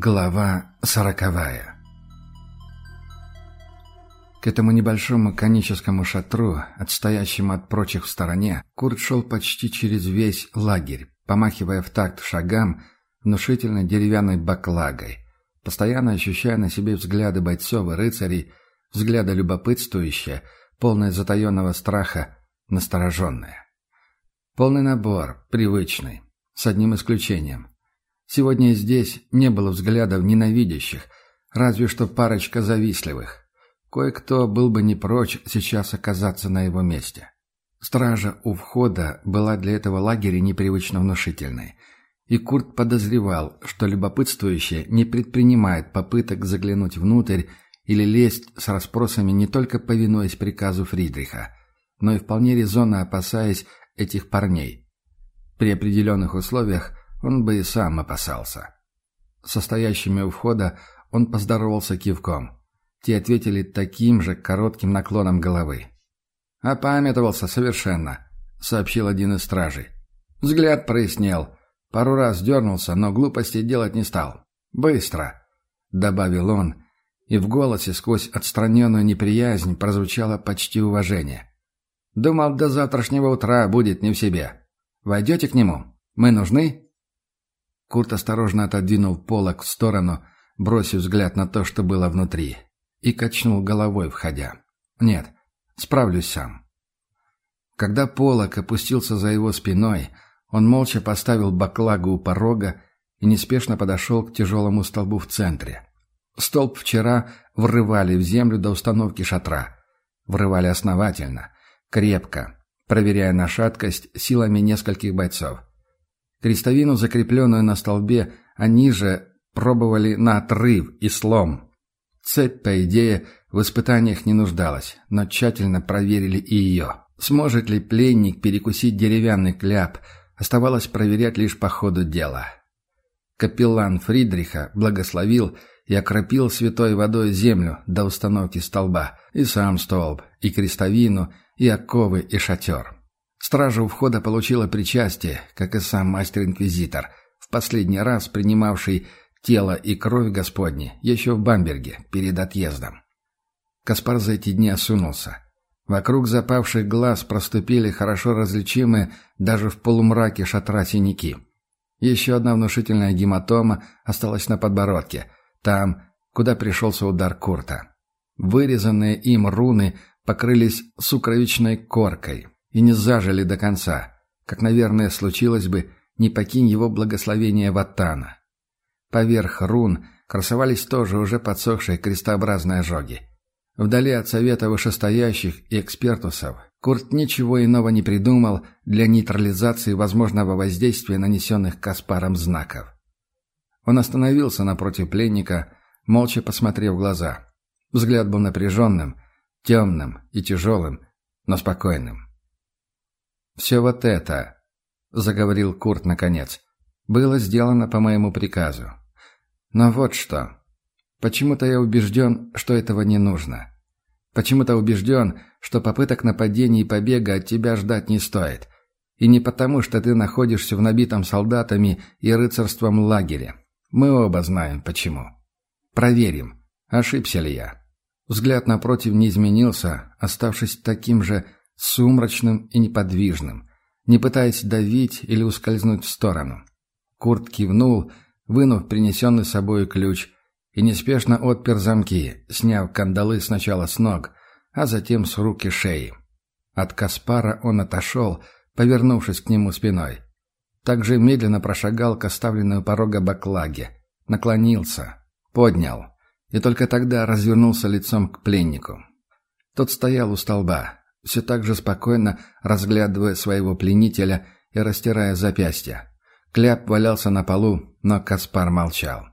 Глава сороковая К этому небольшому коническому шатру, отстоящему от прочих в стороне, Курт шел почти через весь лагерь, помахивая в такт шагам внушительной деревянной баклагой, постоянно ощущая на себе взгляды бойцов и рыцарей, взгляды любопытствующие, полное затаенного страха, настороженные. Полный набор, привычный, с одним исключением – Сегодня здесь не было взглядов ненавидящих, разве что парочка завистливых. Кое-кто был бы не прочь сейчас оказаться на его месте. Стража у входа была для этого лагеря непривычно внушительной. И Курт подозревал, что любопытствующие не предпринимают попыток заглянуть внутрь или лезть с расспросами не только повинуясь приказу Фридриха, но и вполне резонно опасаясь этих парней. При определенных условиях он бы и сам опасался. Состоящими у входа он поздоровался кивком. Те ответили таким же коротким наклоном головы. «Опамятовался совершенно», — сообщил один из стражей. Взгляд прояснел. Пару раз дернулся, но глупости делать не стал. «Быстро», — добавил он, и в голосе сквозь отстраненную неприязнь прозвучало почти уважение. «Думал, до завтрашнего утра будет не в себе. Войдете к нему? Мы нужны?» Курт осторожно отодвинул полок в сторону, бросив взгляд на то, что было внутри, и качнул головой, входя. «Нет, справлюсь сам». Когда полок опустился за его спиной, он молча поставил баклагу у порога и неспешно подошел к тяжелому столбу в центре. Столб вчера врывали в землю до установки шатра. Врывали основательно, крепко, проверяя на шаткость силами нескольких бойцов. Крестовину, закрепленную на столбе, они же пробовали на отрыв и слом. Цепь, по идее, в испытаниях не нуждалась, но тщательно проверили и ее. Сможет ли пленник перекусить деревянный кляп, оставалось проверять лишь по ходу дела. Капеллан Фридриха благословил и окропил святой водой землю до установки столба, и сам столб, и крестовину, и оковы, и шатер. Стража у входа получила причастие, как и сам мастер-инквизитор, в последний раз принимавший тело и кровь Господни еще в Бамберге, перед отъездом. Каспар за эти дни осунулся. Вокруг запавших глаз проступили хорошо различимые даже в полумраке шатра синяки. Еще одна внушительная гематома осталась на подбородке, там, куда пришелся удар Курта. Вырезанные им руны покрылись сукровичной коркой, и не зажили до конца, как, наверное, случилось бы, не покинь его благословение Ваттана. Поверх рун красовались тоже уже подсохшие крестообразные ожоги. Вдали от совета вышестоящих и экспертусов Курт ничего иного не придумал для нейтрализации возможного воздействия нанесенных Каспаром знаков. Он остановился напротив пленника, молча посмотрев в глаза. Взгляд был напряженным, темным и тяжелым, но спокойным. «Все вот это», — заговорил Курт наконец, — «было сделано по моему приказу. Но вот что. Почему-то я убежден, что этого не нужно. Почему-то убежден, что попыток нападения и побега от тебя ждать не стоит. И не потому, что ты находишься в набитом солдатами и рыцарством лагере. Мы оба знаем, почему. Проверим, ошибся ли я». Взгляд напротив не изменился, оставшись таким же сумрачным и неподвижным, не пытаясь давить или ускользнуть в сторону. Курт кивнул, вынув принесенный с собой ключ, и неспешно отпер замки, сняв кандалы сначала с ног, а затем с рук и шеи. От Каспара он отошел, повернувшись к нему спиной. Также медленно прошагал к оставленной у порога баклаге, наклонился, поднял, и только тогда развернулся лицом к пленнику. Тот стоял у столба, все так же спокойно разглядывая своего пленителя и растирая запястья. Кляп валялся на полу, но Каспар молчал.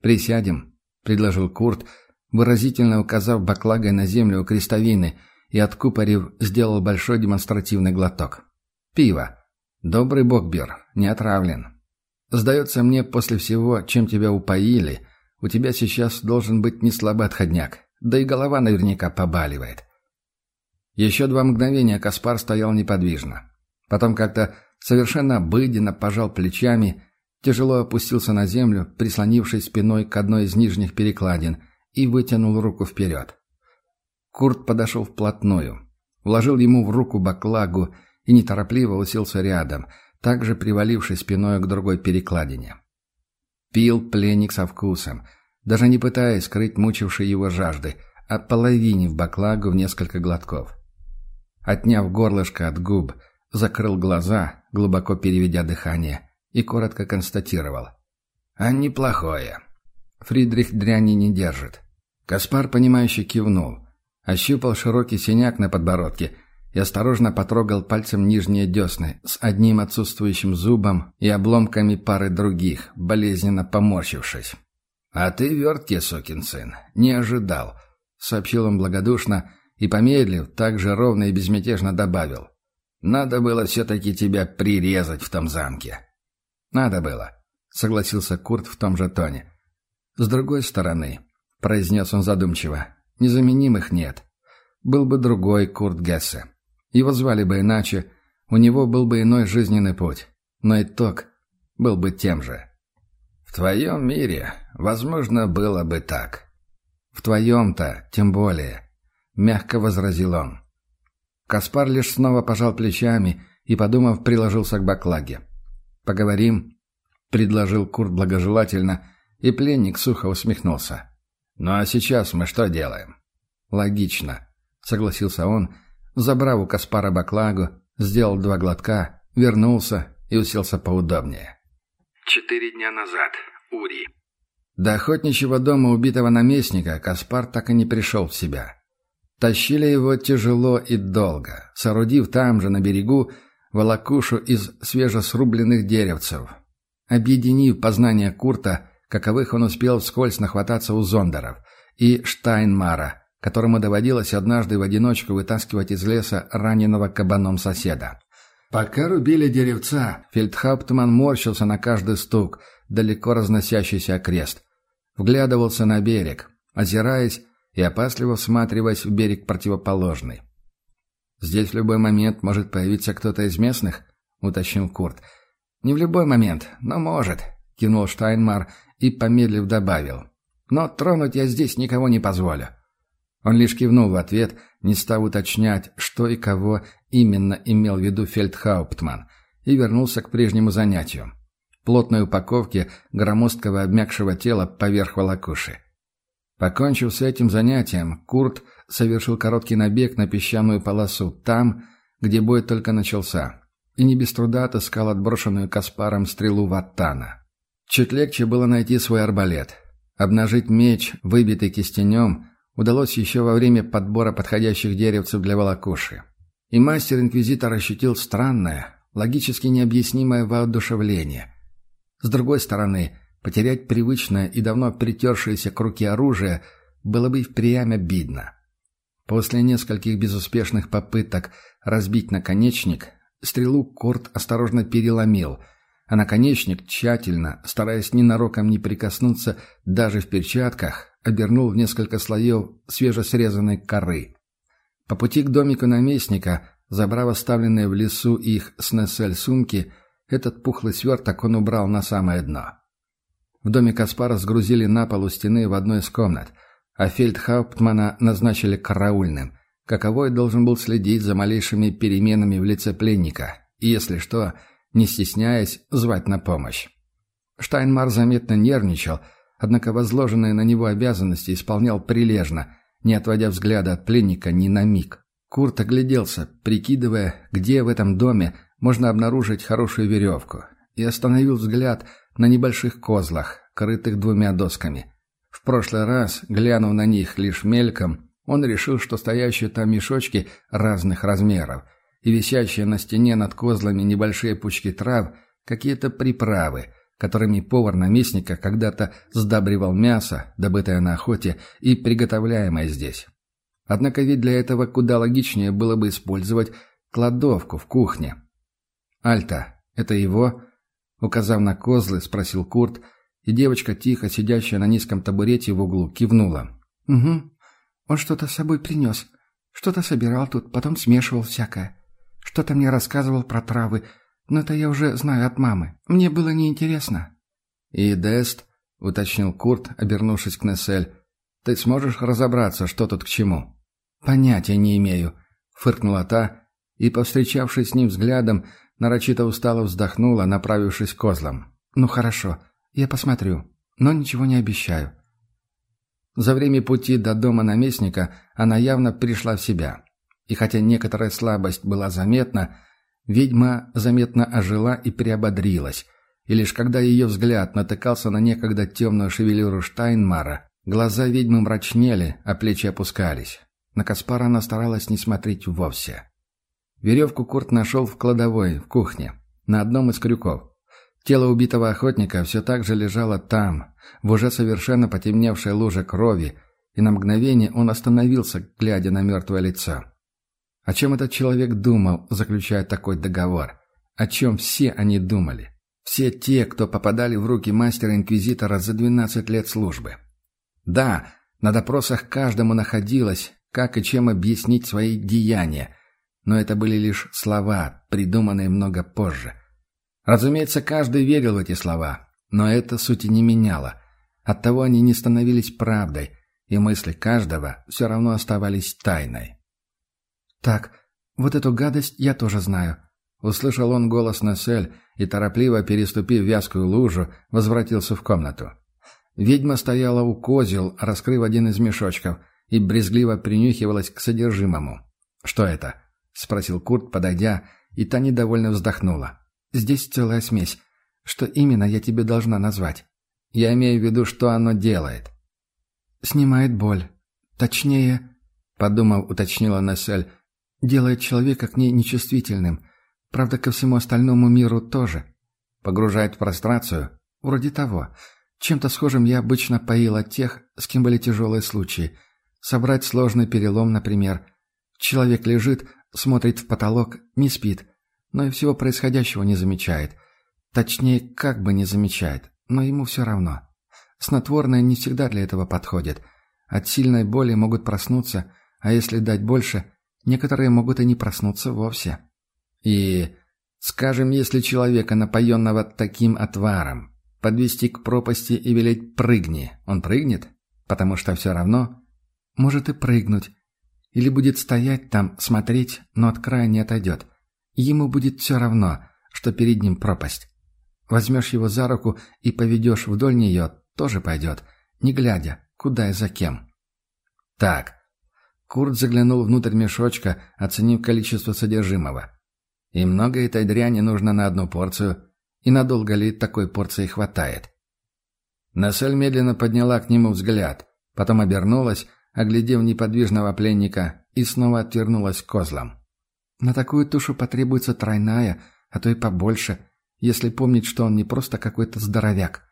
«Присядем», — предложил Курт, выразительно указав баклагой на землю у крестовины и, откупорив, сделал большой демонстративный глоток. «Пиво. Добрый бокбер, не отравлен. Сдается мне, после всего, чем тебя упоили, у тебя сейчас должен быть не слабый отходняк, да и голова наверняка побаливает. Еще два мгновения Каспар стоял неподвижно. Потом как-то совершенно обыденно пожал плечами тяжело опустился на землю, прислонившись спиной к одной из нижних перекладин, и вытянул руку вперед. Курт подошел вплотную, вложил ему в руку баклагу и неторопливо уселся рядом, также привалившись спиной к другой перекладине. Пил пленник со вкусом, даже не пытаясь скрыть мучившей его жажды, а половине в баклагу в несколько глотков. Отняв горлышко от губ, закрыл глаза, глубоко переведя дыхание, и коротко констатировал. «А неплохое. Фридрих дряни не держит». Каспар, понимающе кивнул, ощупал широкий синяк на подбородке и осторожно потрогал пальцем нижние десны с одним отсутствующим зубом и обломками пары других, болезненно поморщившись. «А ты верткий, сукин сын, не ожидал», — сообщил он благодушно и, помедлив, так же ровно и безмятежно добавил. «Надо было все-таки тебя прирезать в том замке». «Надо было», — согласился Курт в том же тоне. «С другой стороны», — произнес он задумчиво, — «незаменимых нет. Был бы другой Курт Гессе. Его звали бы иначе, у него был бы иной жизненный путь, но итог был бы тем же». «В твоем мире, возможно, было бы так». «В твоем-то, тем более», — мягко возразил он. Каспар лишь снова пожал плечами и, подумав, приложился к баклаге. «Поговорим?» — предложил Курт благожелательно, и пленник сухо усмехнулся. «Ну а сейчас мы что делаем?» «Логично», — согласился он, забрав у Каспара баклагу, сделал два глотка, вернулся и уселся поудобнее. «Четыре дня назад. Ури». До охотничьего дома убитого наместника Каспар так и не пришел в себя. Тащили его тяжело и долго, соорудив там же, на берегу, волокушу из свежесрубленных деревцев. Объединив познания Курта, каковых он успел вскользь нахвататься у зондеров, и Штайнмара, которому доводилось однажды в одиночку вытаскивать из леса раненого кабаном соседа. Пока рубили деревца, фельдхауптман морщился на каждый стук, далеко разносящийся окрест. Вглядывался на берег, озираясь и опасливо всматриваясь в берег противоположный. «Здесь в любой момент может появиться кто-то из местных?» — уточнил Курт. «Не в любой момент, но может», — кинул Штайнмар и, помедлив, добавил. «Но тронуть я здесь никого не позволю». Он лишь кивнул в ответ, не став уточнять, что и кого именно имел в виду фельдхауптман, и вернулся к прежнему занятию. Плотной упаковке громоздкого обмякшего тела поверх волокуши. Покончив с этим занятием, Курт совершил короткий набег на песчаную полосу, там, где бой только начался, и не без труда отыскал отброшенную Каспаром стрелу Ваттана. Чуть легче было найти свой арбалет. Обнажить меч, выбитый кистенем, удалось еще во время подбора подходящих деревцев для волокуши. И мастер-инквизитор ощутил странное, логически необъяснимое воодушевление. С другой стороны, потерять привычное и давно притершееся к руке оружие было бы впрямь обидно. После нескольких безуспешных попыток разбить наконечник, стрелу Корт осторожно переломил, а наконечник тщательно, стараясь ненароком не прикоснуться даже в перчатках, обернул в несколько слоев свежесрезанной коры. По пути к домику наместника, забрав оставленные в лесу их с сумки, этот пухлый сверток он убрал на самое дно. В доме Каспара сгрузили на пол у стены в одной из комнат – а фельдхауптмана назначили караульным, каковой должен был следить за малейшими переменами в лице пленника и, если что, не стесняясь, звать на помощь. Штайнмар заметно нервничал, однако возложенные на него обязанности исполнял прилежно, не отводя взгляда от пленника ни на миг. Курт огляделся, прикидывая, где в этом доме можно обнаружить хорошую веревку, и остановил взгляд на небольших козлах, крытых двумя досками – в прошлый раз, глянув на них лишь мельком, он решил, что стоящие там мешочки разных размеров и висящие на стене над козлами небольшие пучки трав – какие-то приправы, которыми повар наместника когда-то сдабривал мясо, добытое на охоте и приготовляемое здесь. Однако ведь для этого куда логичнее было бы использовать кладовку в кухне. «Альта, это его?» Указав на козлы, спросил Курт – и девочка, тихо сидящая на низком табурете в углу, кивнула. «Угу. Он что-то с собой принес. Что-то собирал тут, потом смешивал всякое. Что-то мне рассказывал про травы, Но это я уже знаю от мамы. Мне было неинтересно». «И Дест?» — уточнил Курт, обернувшись к Нессель. «Ты сможешь разобраться, что тут к чему?» «Понятия не имею», — фыркнула та, и, повстречавшись с ним взглядом, нарочито устало вздохнула, направившись к козлам. «Ну хорошо, я посмотрю, но ничего не обещаю». За время пути до дома наместника она явно пришла в себя. И хотя некоторая слабость была заметна, ведьма заметно ожила и приободрилась. И лишь когда ее взгляд натыкался на некогда темную шевелюру Штайнмара, глаза ведьмы мрачнели, а плечи опускались. На Каспара она старалась не смотреть вовсе. Веревку Курт нашел в кладовой, в кухне, на одном из крюков. Тело убитого охотника все так же лежало там, в уже совершенно потемневшей луже крови, и на мгновение он остановился, глядя на мертвое лицо. О чем этот человек думал, заключая такой договор? О чем все они думали? Все те, кто попадали в руки мастера-инквизитора за 12 лет службы. Да, на допросах каждому находилось, как и чем объяснить свои деяния, но это были лишь слова, придуманные много позже – Разумеется, каждый верил в эти слова, но это сути не меняло. Оттого они не становились правдой, и мысли каждого все равно оставались тайной. «Так, вот эту гадость я тоже знаю», — услышал он голос Насель и, торопливо переступив вязкую лужу, возвратился в комнату. Ведьма стояла у козел, раскрыв один из мешочков, и брезгливо принюхивалась к содержимому. «Что это?» — спросил Курт, подойдя, и та недовольно вздохнула. Здесь целая смесь. Что именно я тебе должна назвать? Я имею в виду, что оно делает. Снимает боль. Точнее, подумав, уточнила Насель, делает человека к ней нечувствительным. Правда, ко всему остальному миру тоже. Погружает в прострацию. Вроде того. Чем-то схожим я обычно поила тех, с кем были тяжелые случаи. Собрать сложный перелом, например. Человек лежит, смотрит в потолок, не спит но и всего происходящего не замечает. Точнее, как бы не замечает, но ему все равно. Снотворное не всегда для этого подходит. От сильной боли могут проснуться, а если дать больше, некоторые могут и не проснуться вовсе. И, скажем, если человека, напоенного таким отваром, подвести к пропасти и велеть «прыгни», он прыгнет? Потому что все равно может и прыгнуть. Или будет стоять там, смотреть, но от края не отойдет. Ему будет все равно, что перед ним пропасть. Возьмешь его за руку и поведешь вдоль нее, тоже пойдет, не глядя, куда и за кем. Так. Курт заглянул внутрь мешочка, оценив количество содержимого. И много этой дряни нужно на одну порцию, и надолго ли такой порции хватает? Насель медленно подняла к нему взгляд, потом обернулась, оглядев неподвижного пленника, и снова отвернулась к козлам. На такую тушу потребуется тройная, а то и побольше, если помнить, что он не просто какой-то здоровяк.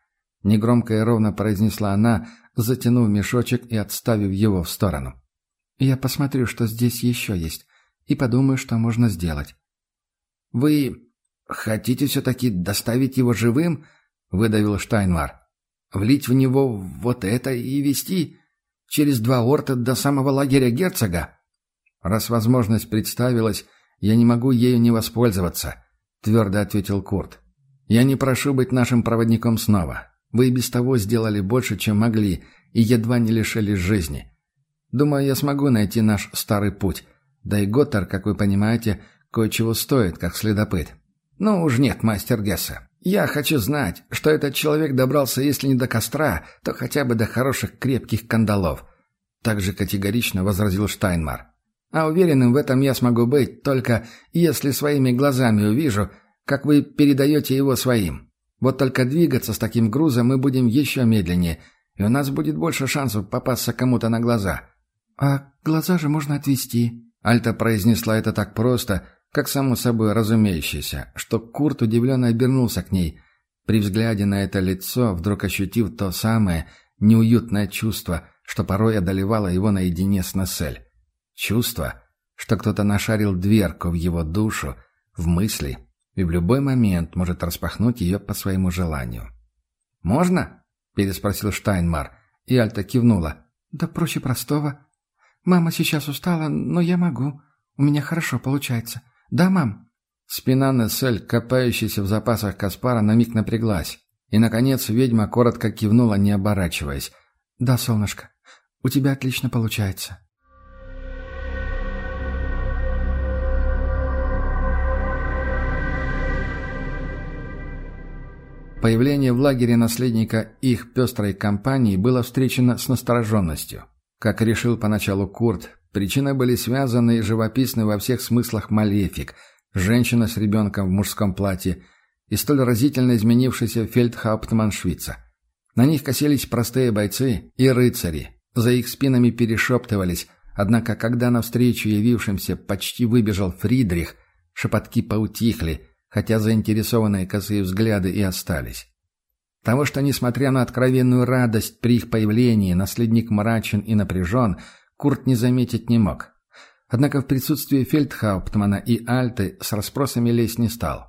Негромко и ровно произнесла она, затянув мешочек и отставив его в сторону. «Я посмотрю, что здесь еще есть, и подумаю, что можно сделать». «Вы хотите все-таки доставить его живым?» — выдавил Штайнмар. «Влить в него вот это и вести через два орта до самого лагеря герцога?» Раз возможность представилась, «Я не могу ею не воспользоваться», — твердо ответил Курт. «Я не прошу быть нашим проводником снова. Вы и без того сделали больше, чем могли, и едва не лишились жизни. Думаю, я смогу найти наш старый путь. Да и Готтер, как вы понимаете, кое-чего стоит, как следопыт. Ну уж нет, мастер Гесса. Я хочу знать, что этот человек добрался, если не до костра, то хотя бы до хороших крепких кандалов». Так же категорично возразил Штайнмар. А уверенным в этом я смогу быть, только если своими глазами увижу, как вы передаете его своим. Вот только двигаться с таким грузом мы будем еще медленнее, и у нас будет больше шансов попасться кому-то на глаза». «А глаза же можно отвести», — Альта произнесла это так просто, как само собой разумеющееся, что Курт удивленно обернулся к ней, при взгляде на это лицо, вдруг ощутив то самое неуютное чувство, что порой одолевало его наедине с Насель. Чувство, что кто-то нашарил дверку в его душу, в мысли, и в любой момент может распахнуть ее по своему желанию. «Можно?» – переспросил Штайнмар, и Альта кивнула. «Да проще простого. Мама сейчас устала, но я могу. У меня хорошо получается. Да, мам?» Спина Нессель, копающаяся в запасах Каспара, на миг напряглась. И, наконец, ведьма коротко кивнула, не оборачиваясь. «Да, солнышко, у тебя отлично получается». Появление в лагере наследника их пестрой компании было встречено с настороженностью. Как решил поначалу Курт, причины были связаны и живописны во всех смыслах малефик, женщина с ребенком в мужском платье и столь разительно изменившийся фельдхауптман Швейца. На них косились простые бойцы и рыцари, за их спинами перешептывались, однако когда навстречу явившимся почти выбежал Фридрих, шепотки поутихли, хотя заинтересованные косые взгляды и остались. Того, что, несмотря на откровенную радость при их появлении, наследник мрачен и напряжен, Курт не заметить не мог. Однако в присутствии фельдхауптмана и Альты с расспросами лезть не стал.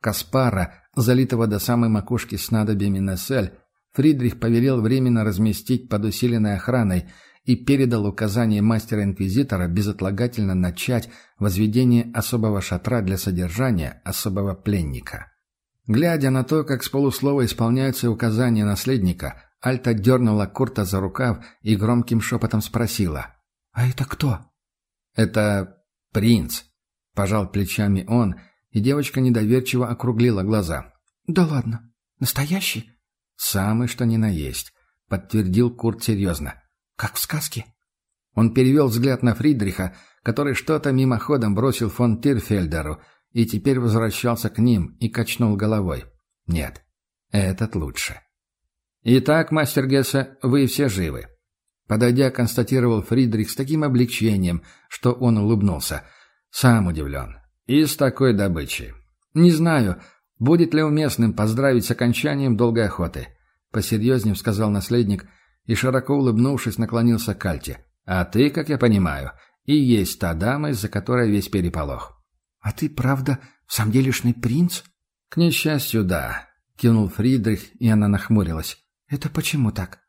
Каспара, залитого до самой макушки снадобьями Нессель, Фридрих повелел временно разместить под усиленной охраной и передал указание мастера-инквизитора безотлагательно начать возведение особого шатра для содержания особого пленника. Глядя на то, как с полуслова исполняются указания наследника, Альта дернула Курта за рукав и громким шепотом спросила. «А это кто?» «Это принц», — пожал плечами он, и девочка недоверчиво округлила глаза. «Да ладно. Настоящий?» «Самый что ни на есть», — подтвердил Курт серьезно. Как в сказке. Он перевел взгляд на Фридриха, который что-то мимоходом бросил фон Тирфельдеру, и теперь возвращался к ним и качнул головой. Нет, этот лучше. «Итак, мастер Гесса, вы все живы». Подойдя, констатировал Фридрих с таким облегчением, что он улыбнулся. Сам удивлен. И с такой добычей. «Не знаю, будет ли уместным поздравить с окончанием долгой охоты», — посерьезнее сказал наследник, и, широко улыбнувшись, наклонился к Альте. «А ты, как я понимаю, и есть та дама, из-за которой весь переполох». «А ты, правда, в самом делешный принц?» «К несчастью, да», — кивнул Фридрих, и она нахмурилась. «Это почему так?»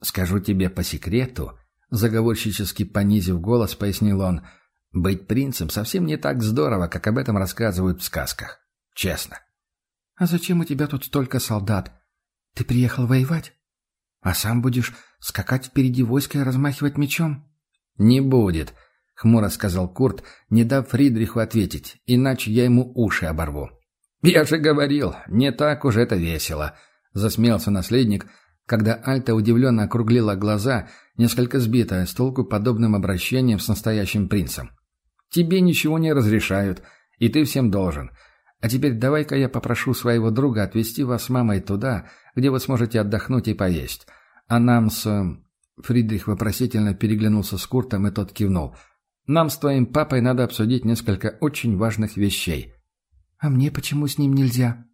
«Скажу тебе по секрету», — заговорщически понизив голос, пояснил он, «быть принцем совсем не так здорово, как об этом рассказывают в сказках. Честно». «А зачем у тебя тут столько солдат? Ты приехал воевать?» А сам будешь скакать впереди войска и размахивать мечом?» «Не будет», — хмуро сказал Курт, не дав Фридриху ответить, иначе я ему уши оборву. «Я же говорил, не так уж это весело», — засмеялся наследник, когда Альта удивленно округлила глаза, несколько сбитая с толку подобным обращением с настоящим принцем. «Тебе ничего не разрешают, и ты всем должен. А теперь давай-ка я попрошу своего друга отвезти вас с мамой туда, где вы сможете отдохнуть и поесть. А нам с...» Фридрих вопросительно переглянулся с Куртом, и тот кивнул. «Нам с твоим папой надо обсудить несколько очень важных вещей». «А мне почему с ним нельзя?»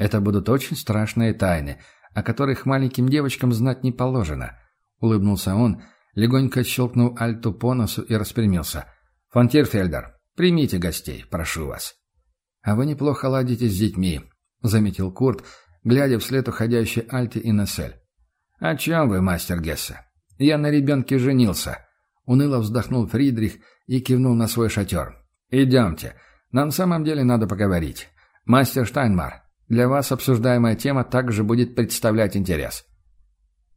«Это будут очень страшные тайны, о которых маленьким девочкам знать не положено», — улыбнулся он, легонько щелкнул Альту по носу и распрямился. «Фон Тирфельдер, примите гостей, прошу вас». «А вы неплохо ладите с детьми», — заметил Курт, глядя вслед уходящей Альте и Нессель. «О чем вы, мастер Гессе? Я на ребенке женился». Уныло вздохнул Фридрих и кивнул на свой шатер. «Идемте. Нам в самом деле надо поговорить. Мастер Штайнмар, для вас обсуждаемая тема также будет представлять интерес».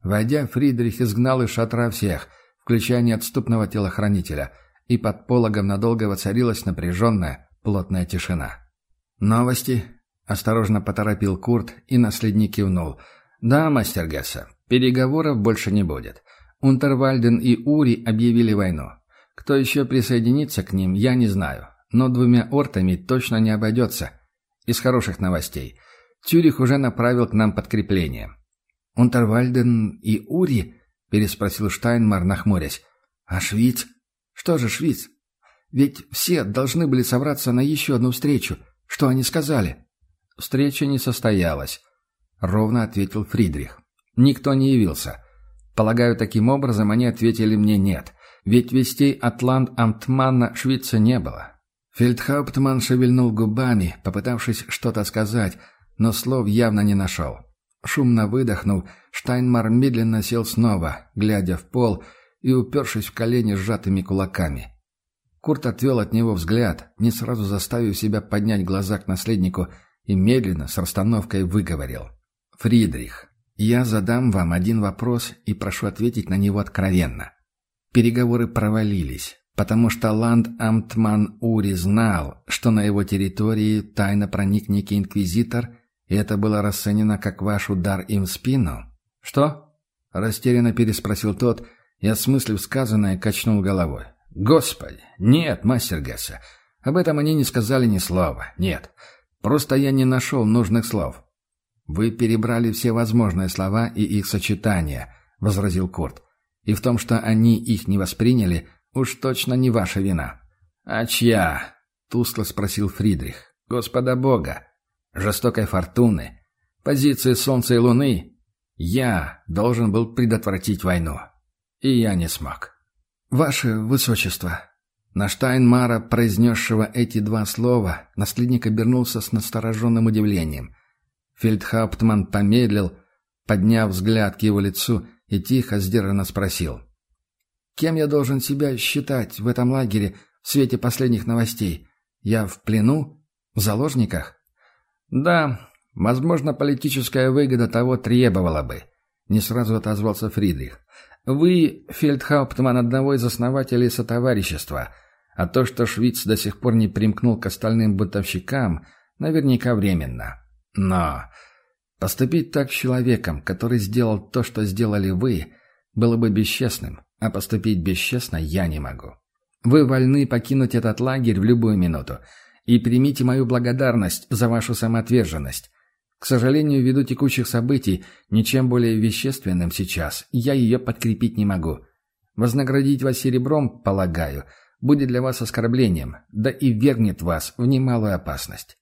Войдя, Фридрих изгнал из шатра всех, включая неотступного телохранителя, и под пологом надолго воцарилась напряженная, плотная тишина. «Новости?» — осторожно поторопил Курт, и наследник кивнул. «Да, мастер Гесса, переговоров больше не будет. Унтервальден и Ури объявили войну. Кто еще присоединится к ним, я не знаю, но двумя ортами точно не обойдется. Из хороших новостей. Тюрих уже направил к нам подкрепление». «Унтервальден и Ури?» — переспросил Штайнмар, нахмурясь. «А Швиц? Что же Швиц? Ведь все должны были собраться на еще одну встречу». Что они сказали?» «Встреча не состоялась», — ровно ответил Фридрих. «Никто не явился. Полагаю, таким образом они ответили мне «нет», ведь вестей от ланд-амтмана Швейца не было». Фельдхауптман шевельнул губами, попытавшись что-то сказать, но слов явно не нашел. Шумно выдохнув, Штайнмар медленно сел снова, глядя в пол и упершись в колени сжатыми кулаками. Курт отвел от него взгляд, не сразу заставив себя поднять глаза к наследнику, и медленно, с расстановкой выговорил. «Фридрих, я задам вам один вопрос и прошу ответить на него откровенно. Переговоры провалились, потому что ланд-амтман Ури знал, что на его территории тайно проник некий инквизитор, и это было расценено как ваш удар им в спину. «Что?» – растерянно переспросил тот, и, осмыслив сказанное, качнул головой. «Господи! Нет, мастер Гесса! Об этом они не сказали ни слова. Нет. Просто я не нашел нужных слов». «Вы перебрали все возможные слова и их сочетания», — возразил Курт. «И в том, что они их не восприняли, уж точно не ваша вина». «А чья?» — тускло спросил Фридрих. «Господа Бога! Жестокой фортуны! Позиции Солнца и Луны! Я должен был предотвратить войну. И я не смог». «Ваше Высочество!» На Штайнмара, произнесшего эти два слова, наследник обернулся с настороженным удивлением. Фельдхауптман помедлил, подняв взгляд к его лицу и тихо, сдержанно спросил. «Кем я должен себя считать в этом лагере в свете последних новостей? Я в плену? В заложниках?» «Да, возможно, политическая выгода того требовала бы», — не сразу отозвался Фридрих. Вы фельдхауптман одного из основателей сотоварищества, а то, что Швиц до сих пор не примкнул к остальным бытовщикам, наверняка временно. Но поступить так с человеком, который сделал то, что сделали вы, было бы бесчестным, а поступить бесчестно я не могу. Вы вольны покинуть этот лагерь в любую минуту, и примите мою благодарность за вашу самоотверженность. К сожалению, ввиду текущих событий, ничем более вещественным сейчас я ее подкрепить не могу. Вознаградить вас серебром, полагаю, будет для вас оскорблением, да и вернет вас в немалую опасность».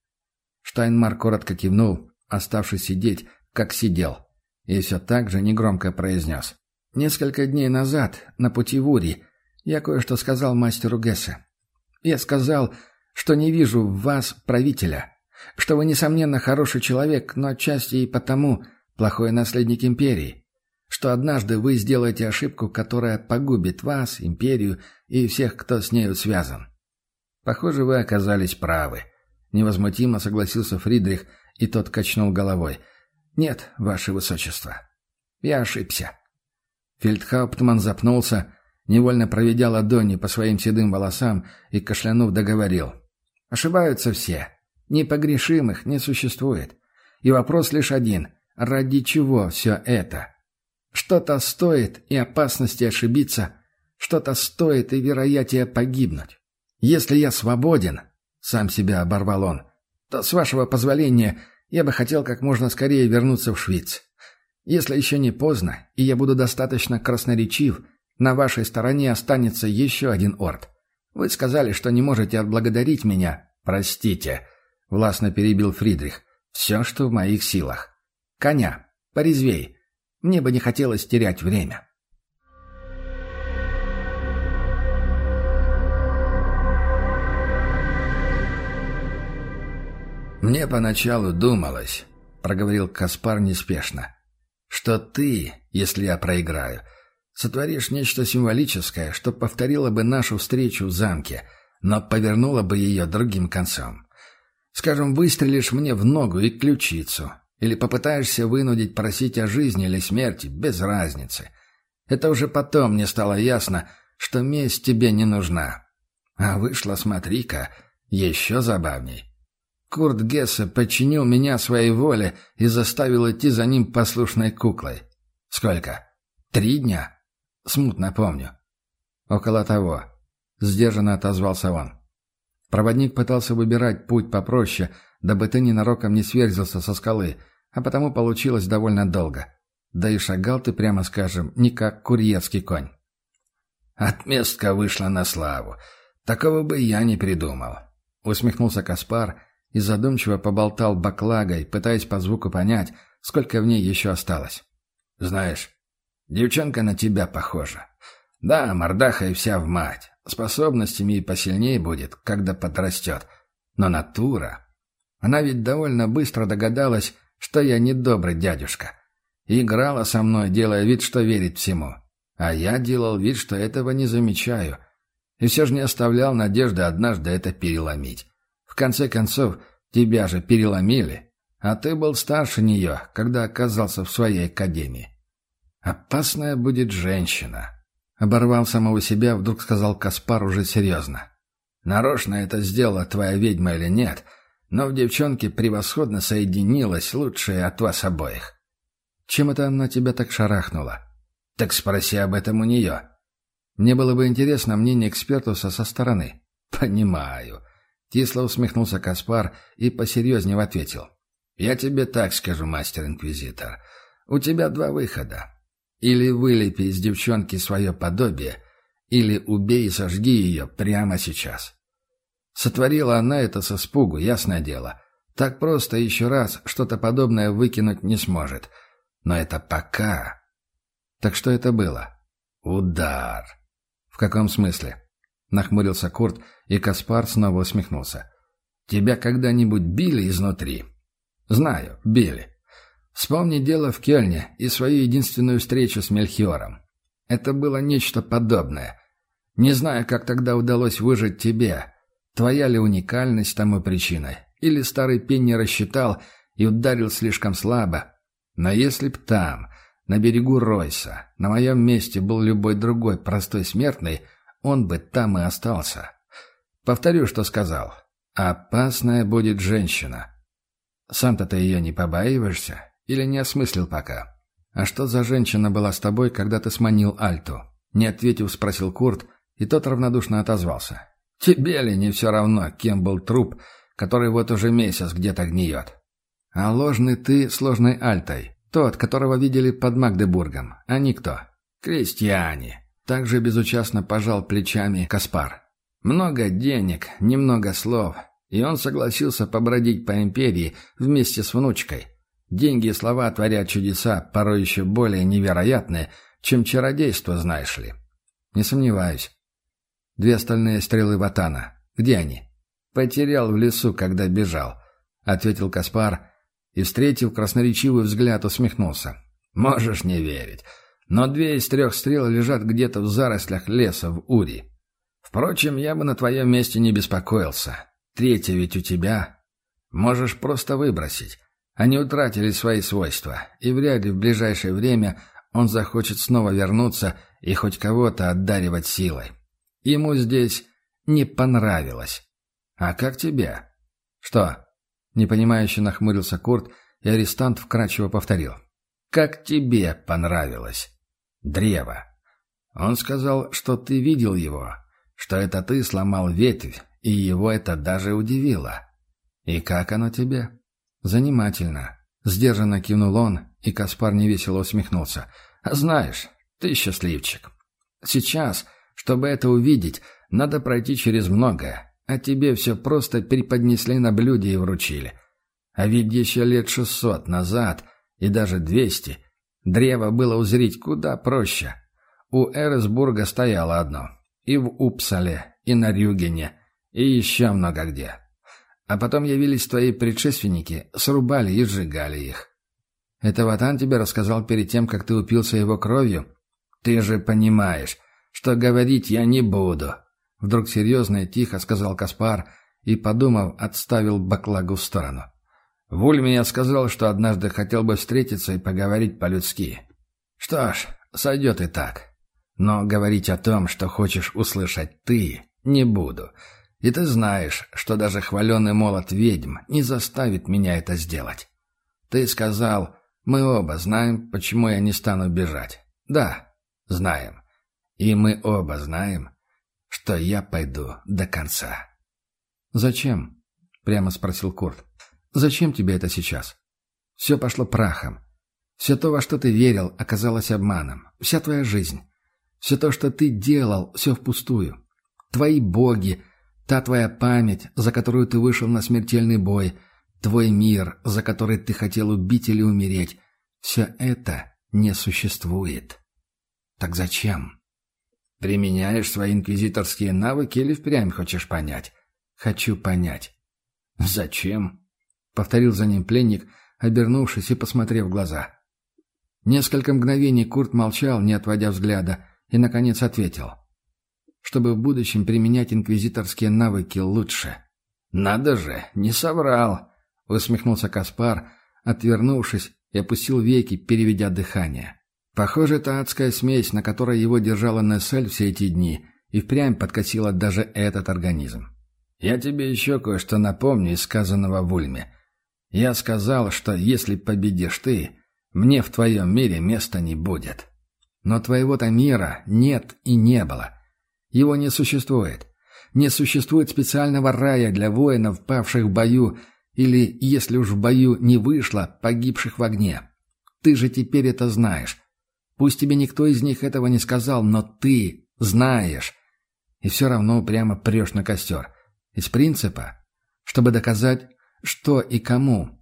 Штайнмар коротко кивнул, оставшись сидеть, как сидел, и все так же негромко произнес. «Несколько дней назад, на пути в Ури, я кое-что сказал мастеру Гессе. Я сказал, что не вижу в вас правителя, что вы, несомненно, хороший человек, но отчасти и потому плохой наследник империи, что однажды вы сделаете ошибку, которая погубит вас, империю и всех, кто с нею связан. Похоже, вы оказались правы. Невозмутимо согласился Фридрих, и тот качнул головой. Нет, ваше высочество. Я ошибся. Фельдхауптман запнулся, невольно проведя ладони по своим седым волосам и, кашлянув, договорил. Ошибаются все. Непогрешимых не существует. И вопрос лишь один – ради чего все это? Что-то стоит и опасности ошибиться, что-то стоит и вероятнее погибнуть. Если я свободен, сам себя оборвал он, то, с вашего позволения, я бы хотел как можно скорее вернуться в Швейц. Если еще не поздно, и я буду достаточно красноречив, на вашей стороне останется еще один орд. Вы сказали, что не можете отблагодарить меня. Простите, Властно перебил Фридрих. «Все, что в моих силах. Коня, порезвей. Мне бы не хотелось терять время». «Мне поначалу думалось», — проговорил Каспар неспешно, «что ты, если я проиграю, сотворишь нечто символическое, что повторило бы нашу встречу в замке, но повернуло бы ее другим концом. Скажем, выстрелишь мне в ногу и ключицу. Или попытаешься вынудить просить о жизни или смерти, без разницы. Это уже потом мне стало ясно, что месть тебе не нужна. А вышло, смотри-ка, еще забавней. Курт Гессе подчинил меня своей воле и заставил идти за ним послушной куклой. Сколько? Три дня? Смутно помню. Около того. Сдержанно отозвался он. Проводник пытался выбирать путь попроще, дабы ты ненароком не сверзился со скалы, а потому получилось довольно долго. Да и шагал ты, прямо скажем, не как курьерский конь. Отместка вышла на славу. Такого бы я не придумал. Усмехнулся Каспар и задумчиво поболтал баклагой, пытаясь по звуку понять, сколько в ней еще осталось. Знаешь, девчонка на тебя похожа. Да, мордаха и вся в мать. Способностями и посильнее будет, когда подрастет. Но натура... Она ведь довольно быстро догадалась, что я недобрый дядюшка. И играла со мной, делая вид, что верит всему. А я делал вид, что этого не замечаю. И все же не оставлял надежды однажды это переломить. В конце концов, тебя же переломили, а ты был старше нее, когда оказался в своей академии. Опасная будет женщина. Оборвал самого себя, вдруг сказал Каспар уже серьезно. Нарочно это сделала твоя ведьма или нет, но в девчонке превосходно соединилось лучшее от вас обоих. Чем это она тебя так шарахнула? Так спроси об этом у нее. Мне было бы интересно мнение экспертуса со стороны. Понимаю. Кисло усмехнулся Каспар и посерьезнее ответил. Я тебе так скажу, мастер-инквизитор. У тебя два выхода. Или вылепи из девчонки свое подобие, или убей и сожги ее прямо сейчас. Сотворила она это со спугу, ясное дело. Так просто еще раз что-то подобное выкинуть не сможет. Но это пока. Так что это было? Удар. В каком смысле? Нахмурился Курт, и Каспар снова усмехнулся. Тебя когда-нибудь били изнутри? Знаю, били. Вспомни дело в Кельне и свою единственную встречу с Мельхиором. Это было нечто подобное. Не знаю, как тогда удалось выжить тебе. Твоя ли уникальность тому причиной? Или старый пень не рассчитал и ударил слишком слабо? Но если б там, на берегу Ройса, на моем месте был любой другой простой смертный, он бы там и остался. Повторю, что сказал. Опасная будет женщина. Сам-то ты ее не побаиваешься? Или не осмыслил пока? А что за женщина была с тобой, когда ты сманил Альту? Не ответив, спросил Курт, и тот равнодушно отозвался. Тебе ли не все равно, кем был труп, который вот уже месяц где-то гниет? А ложный ты сложной Альтой. Тот, которого видели под Магдебургом. А никто. Крестьяне. Также безучастно пожал плечами Каспар. Много денег, немного слов. И он согласился побродить по империи вместе с внучкой. Деньги и слова творят чудеса, порой еще более невероятные, чем чародейство, знаешь ли. Не сомневаюсь. Две остальные стрелы Ватана. Где они? Потерял в лесу, когда бежал, — ответил Каспар и, встретив красноречивый взгляд, усмехнулся. Можешь не верить, но две из трех стрел лежат где-то в зарослях леса в Ури. Впрочем, я бы на твоем месте не беспокоился. Третья ведь у тебя. Можешь просто выбросить. Они утратили свои свойства, и вряд ли в ближайшее время он захочет снова вернуться и хоть кого-то отдаривать силой. Ему здесь не понравилось. А как тебе? Что? Непонимающе нахмурился Курт, и арестант вкрадчиво повторил. Как тебе понравилось? Древо. Он сказал, что ты видел его, что это ты сломал ветвь, и его это даже удивило. И как оно тебе? «Занимательно». Сдержанно кивнул он, и Каспар невесело усмехнулся. «Знаешь, ты счастливчик. Сейчас, чтобы это увидеть, надо пройти через многое, а тебе все просто преподнесли на блюде и вручили. А ведь еще лет шестьсот назад, и даже двести, древо было узреть куда проще. У Эресбурга стояло одно. И в Упсале, и на Рюгене, и еще много где. А потом явились твои предшественники, срубали и сжигали их. Это Ватан тебе рассказал перед тем, как ты упился его кровью? Ты же понимаешь, что говорить я не буду. Вдруг серьезно и тихо сказал Каспар и, подумав, отставил баклагу в сторону. В Ульме я сказал, что однажды хотел бы встретиться и поговорить по-людски. Что ж, сойдет и так. Но говорить о том, что хочешь услышать ты, не буду. И ты знаешь, что даже хваленый молот ведьм не заставит меня это сделать. Ты сказал, мы оба знаем, почему я не стану бежать. Да, знаем. И мы оба знаем, что я пойду до конца. «Зачем?» — прямо спросил Курт. «Зачем тебе это сейчас? Все пошло прахом. Все то, во что ты верил, оказалось обманом. Вся твоя жизнь. Все то, что ты делал, все впустую. Твои боги, Та твоя память, за которую ты вышел на смертельный бой, твой мир, за который ты хотел убить или умереть, все это не существует. Так зачем? Применяешь свои инквизиторские навыки или впрямь хочешь понять? Хочу понять. Зачем? Повторил за ним пленник, обернувшись и посмотрев в глаза. Несколько мгновений Курт молчал, не отводя взгляда, и, наконец, ответил. чтобы в будущем применять инквизиторские навыки лучше. «Надо же, не соврал!» — усмехнулся Каспар, отвернувшись и опустил веки, переведя дыхание. Похоже, эта адская смесь, на которой его держала Нессель все эти дни, и впрямь подкосила даже этот организм. «Я тебе еще кое-что напомню из сказанного в Ульме. Я сказал, что если победишь ты, мне в твоем мире места не будет. Но твоего-то мира нет и не было. Его не существует. Не существует специального рая для воинов, павших в бою, или, если уж в бою не вышло, погибших в огне. Ты же теперь это знаешь. Пусть тебе никто из них этого не сказал, но ты знаешь. И все равно прямо прешь на костер. Из принципа, чтобы доказать, что и кому.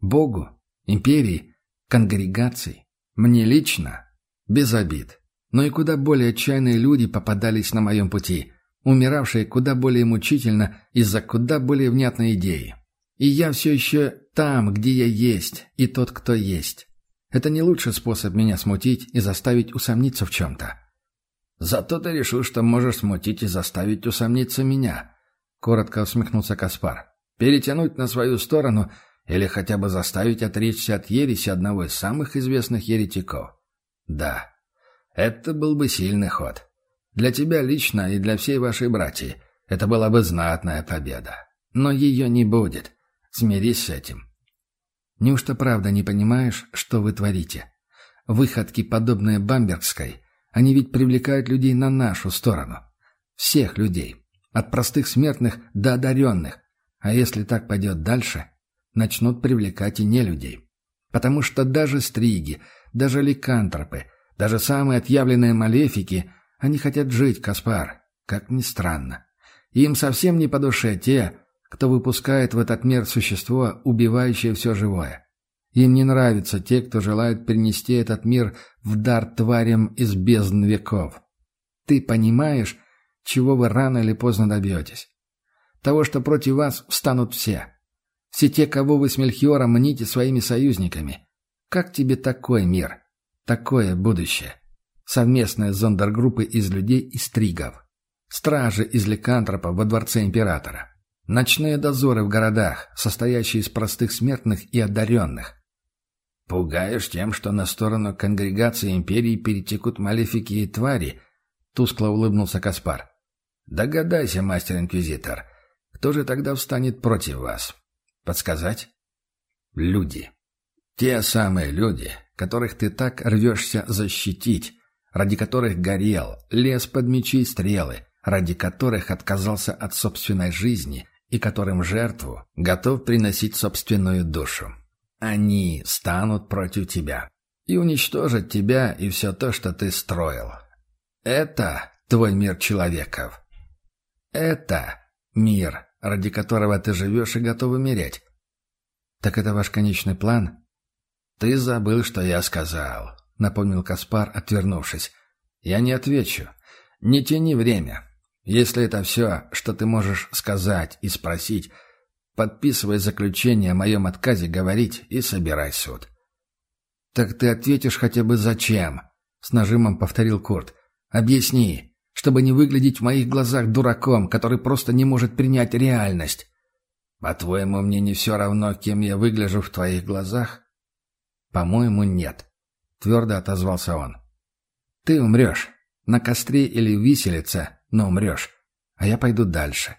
Богу, империи, конгрегации. Мне лично, без обид. Но и куда более отчаянные люди попадались на моем пути, умиравшие куда более мучительно из-за куда более внятной идеи. И я все еще там, где я есть, и тот, кто есть. Это не лучший способ меня смутить и заставить усомниться в чем-то. Зато ты решил, что можешь смутить и заставить усомниться меня. Коротко усмехнулся Каспар. Перетянуть на свою сторону или хотя бы заставить отречься от ереси одного из самых известных еретиков. Да, это был бы сильный ход. Для тебя лично и для всей вашей братьи это была бы знатная победа. Но ее не будет. Смирись с этим. Неужто правда не понимаешь, что вы творите? Выходки, подобные Бамбергской, они ведь привлекают людей на нашу сторону. Всех людей. От простых смертных до одаренных. А если так пойдет дальше, начнут привлекать и не людей. Потому что даже стриги, даже ликантропы, даже самые отъявленные малефики, они хотят жить, Каспар, как ни странно. Им совсем не по душе те, кто выпускает в этот мир существо, убивающее все живое. Им не нравятся те, кто желает принести этот мир в дар тварям из бездн веков. Ты понимаешь, чего вы рано или поздно добьетесь? Того, что против вас встанут все. Все те, кого вы с Мельхиором мните своими союзниками. Как тебе такой мир? Такое будущее? Совместная зондергруппы из людей и стригов. Стражи из ликантропов во дворце императора. Ночные дозоры в городах, состоящие из простых смертных и одаренных. Пугаешь тем, что на сторону конгрегации империи перетекут малефики и твари? Тускло улыбнулся Каспар. Догадайся, мастер-инквизитор, кто же тогда встанет против вас? Подсказать? Люди. Те самые люди, которых ты так рвешься защитить, ради которых горел, лез под мечи и стрелы, ради которых отказался от собственной жизни и которым жертву готов приносить собственную душу. Они станут против тебя и уничтожат тебя и все то, что ты строил. Это твой мир человеков. Это мир, ради которого ты живешь и готов умереть. Так это ваш конечный план? Ты забыл, что я сказал, напомнил Каспар, отвернувшись. Я не отвечу. Не тяни время. Если это все, что ты можешь сказать и спросить, подписывай заключение о моем отказе говорить и собирай суд. «Так ты ответишь хотя бы зачем?» — с нажимом повторил Курт. «Объясни, чтобы не выглядеть в моих глазах дураком, который просто не может принять реальность. По-твоему, мне не все равно, кем я выгляжу в твоих глазах?» «По-моему, нет», — твердо отозвался он. «Ты умрешь. На костре или виселице, но умрешь. А я пойду дальше.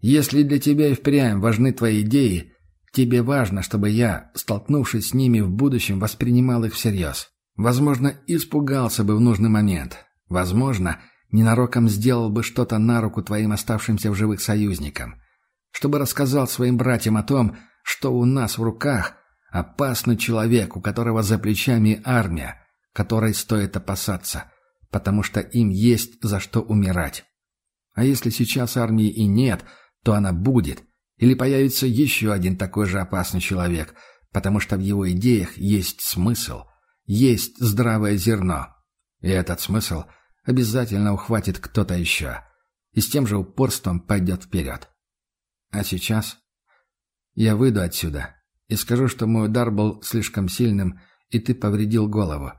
Если для тебя и впрямь важны твои идеи, тебе важно, чтобы я, столкнувшись с ними в будущем, воспринимал их всерьез. Возможно, испугался бы в нужный момент. Возможно, ненароком сделал бы что-то на руку твоим оставшимся в живых союзникам. Чтобы рассказал своим братьям о том, что у нас в руках опасный человек, у которого за плечами армия, которой стоит опасаться – потому что им есть за что умирать. А если сейчас армии и нет, то она будет, или появится еще один такой же опасный человек, потому что в его идеях есть смысл, есть здравое зерно. И этот смысл обязательно ухватит кто-то еще, и с тем же упорством пойдет вперед. А сейчас я выйду отсюда и скажу, что мой удар был слишком сильным, и ты повредил голову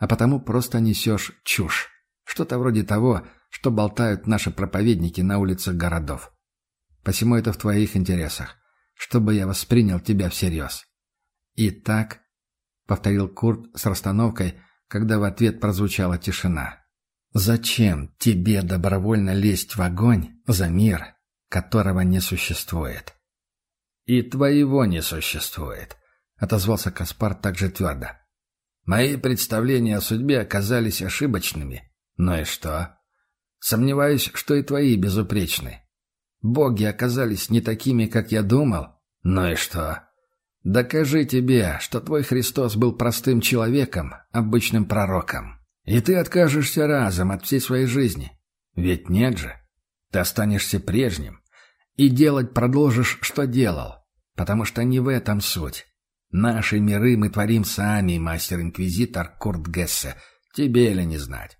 а потому просто несешь чушь. Что-то вроде того, что болтают наши проповедники на улицах городов. Посему это в твоих интересах, чтобы я воспринял тебя всерьез. «Итак», — повторил Курт с расстановкой, когда в ответ прозвучала тишина. «Зачем тебе добровольно лезть в огонь за мир, которого не существует?» «И твоего не существует», — отозвался Каспар также твердо. «Мои представления о судьбе оказались ошибочными. Ну и что? Сомневаюсь, что и твои безупречны. Боги оказались не такими, как я думал. Ну и что? Докажи тебе, что твой Христос был простым человеком, обычным пророком. И ты откажешься разом от всей своей жизни. Ведь нет же. Ты останешься прежним. И делать продолжишь, что делал. Потому что не в этом суть. Наши миры мы творим сами, мастер-инквизитор Курт Гессе. Тебе ли не знать?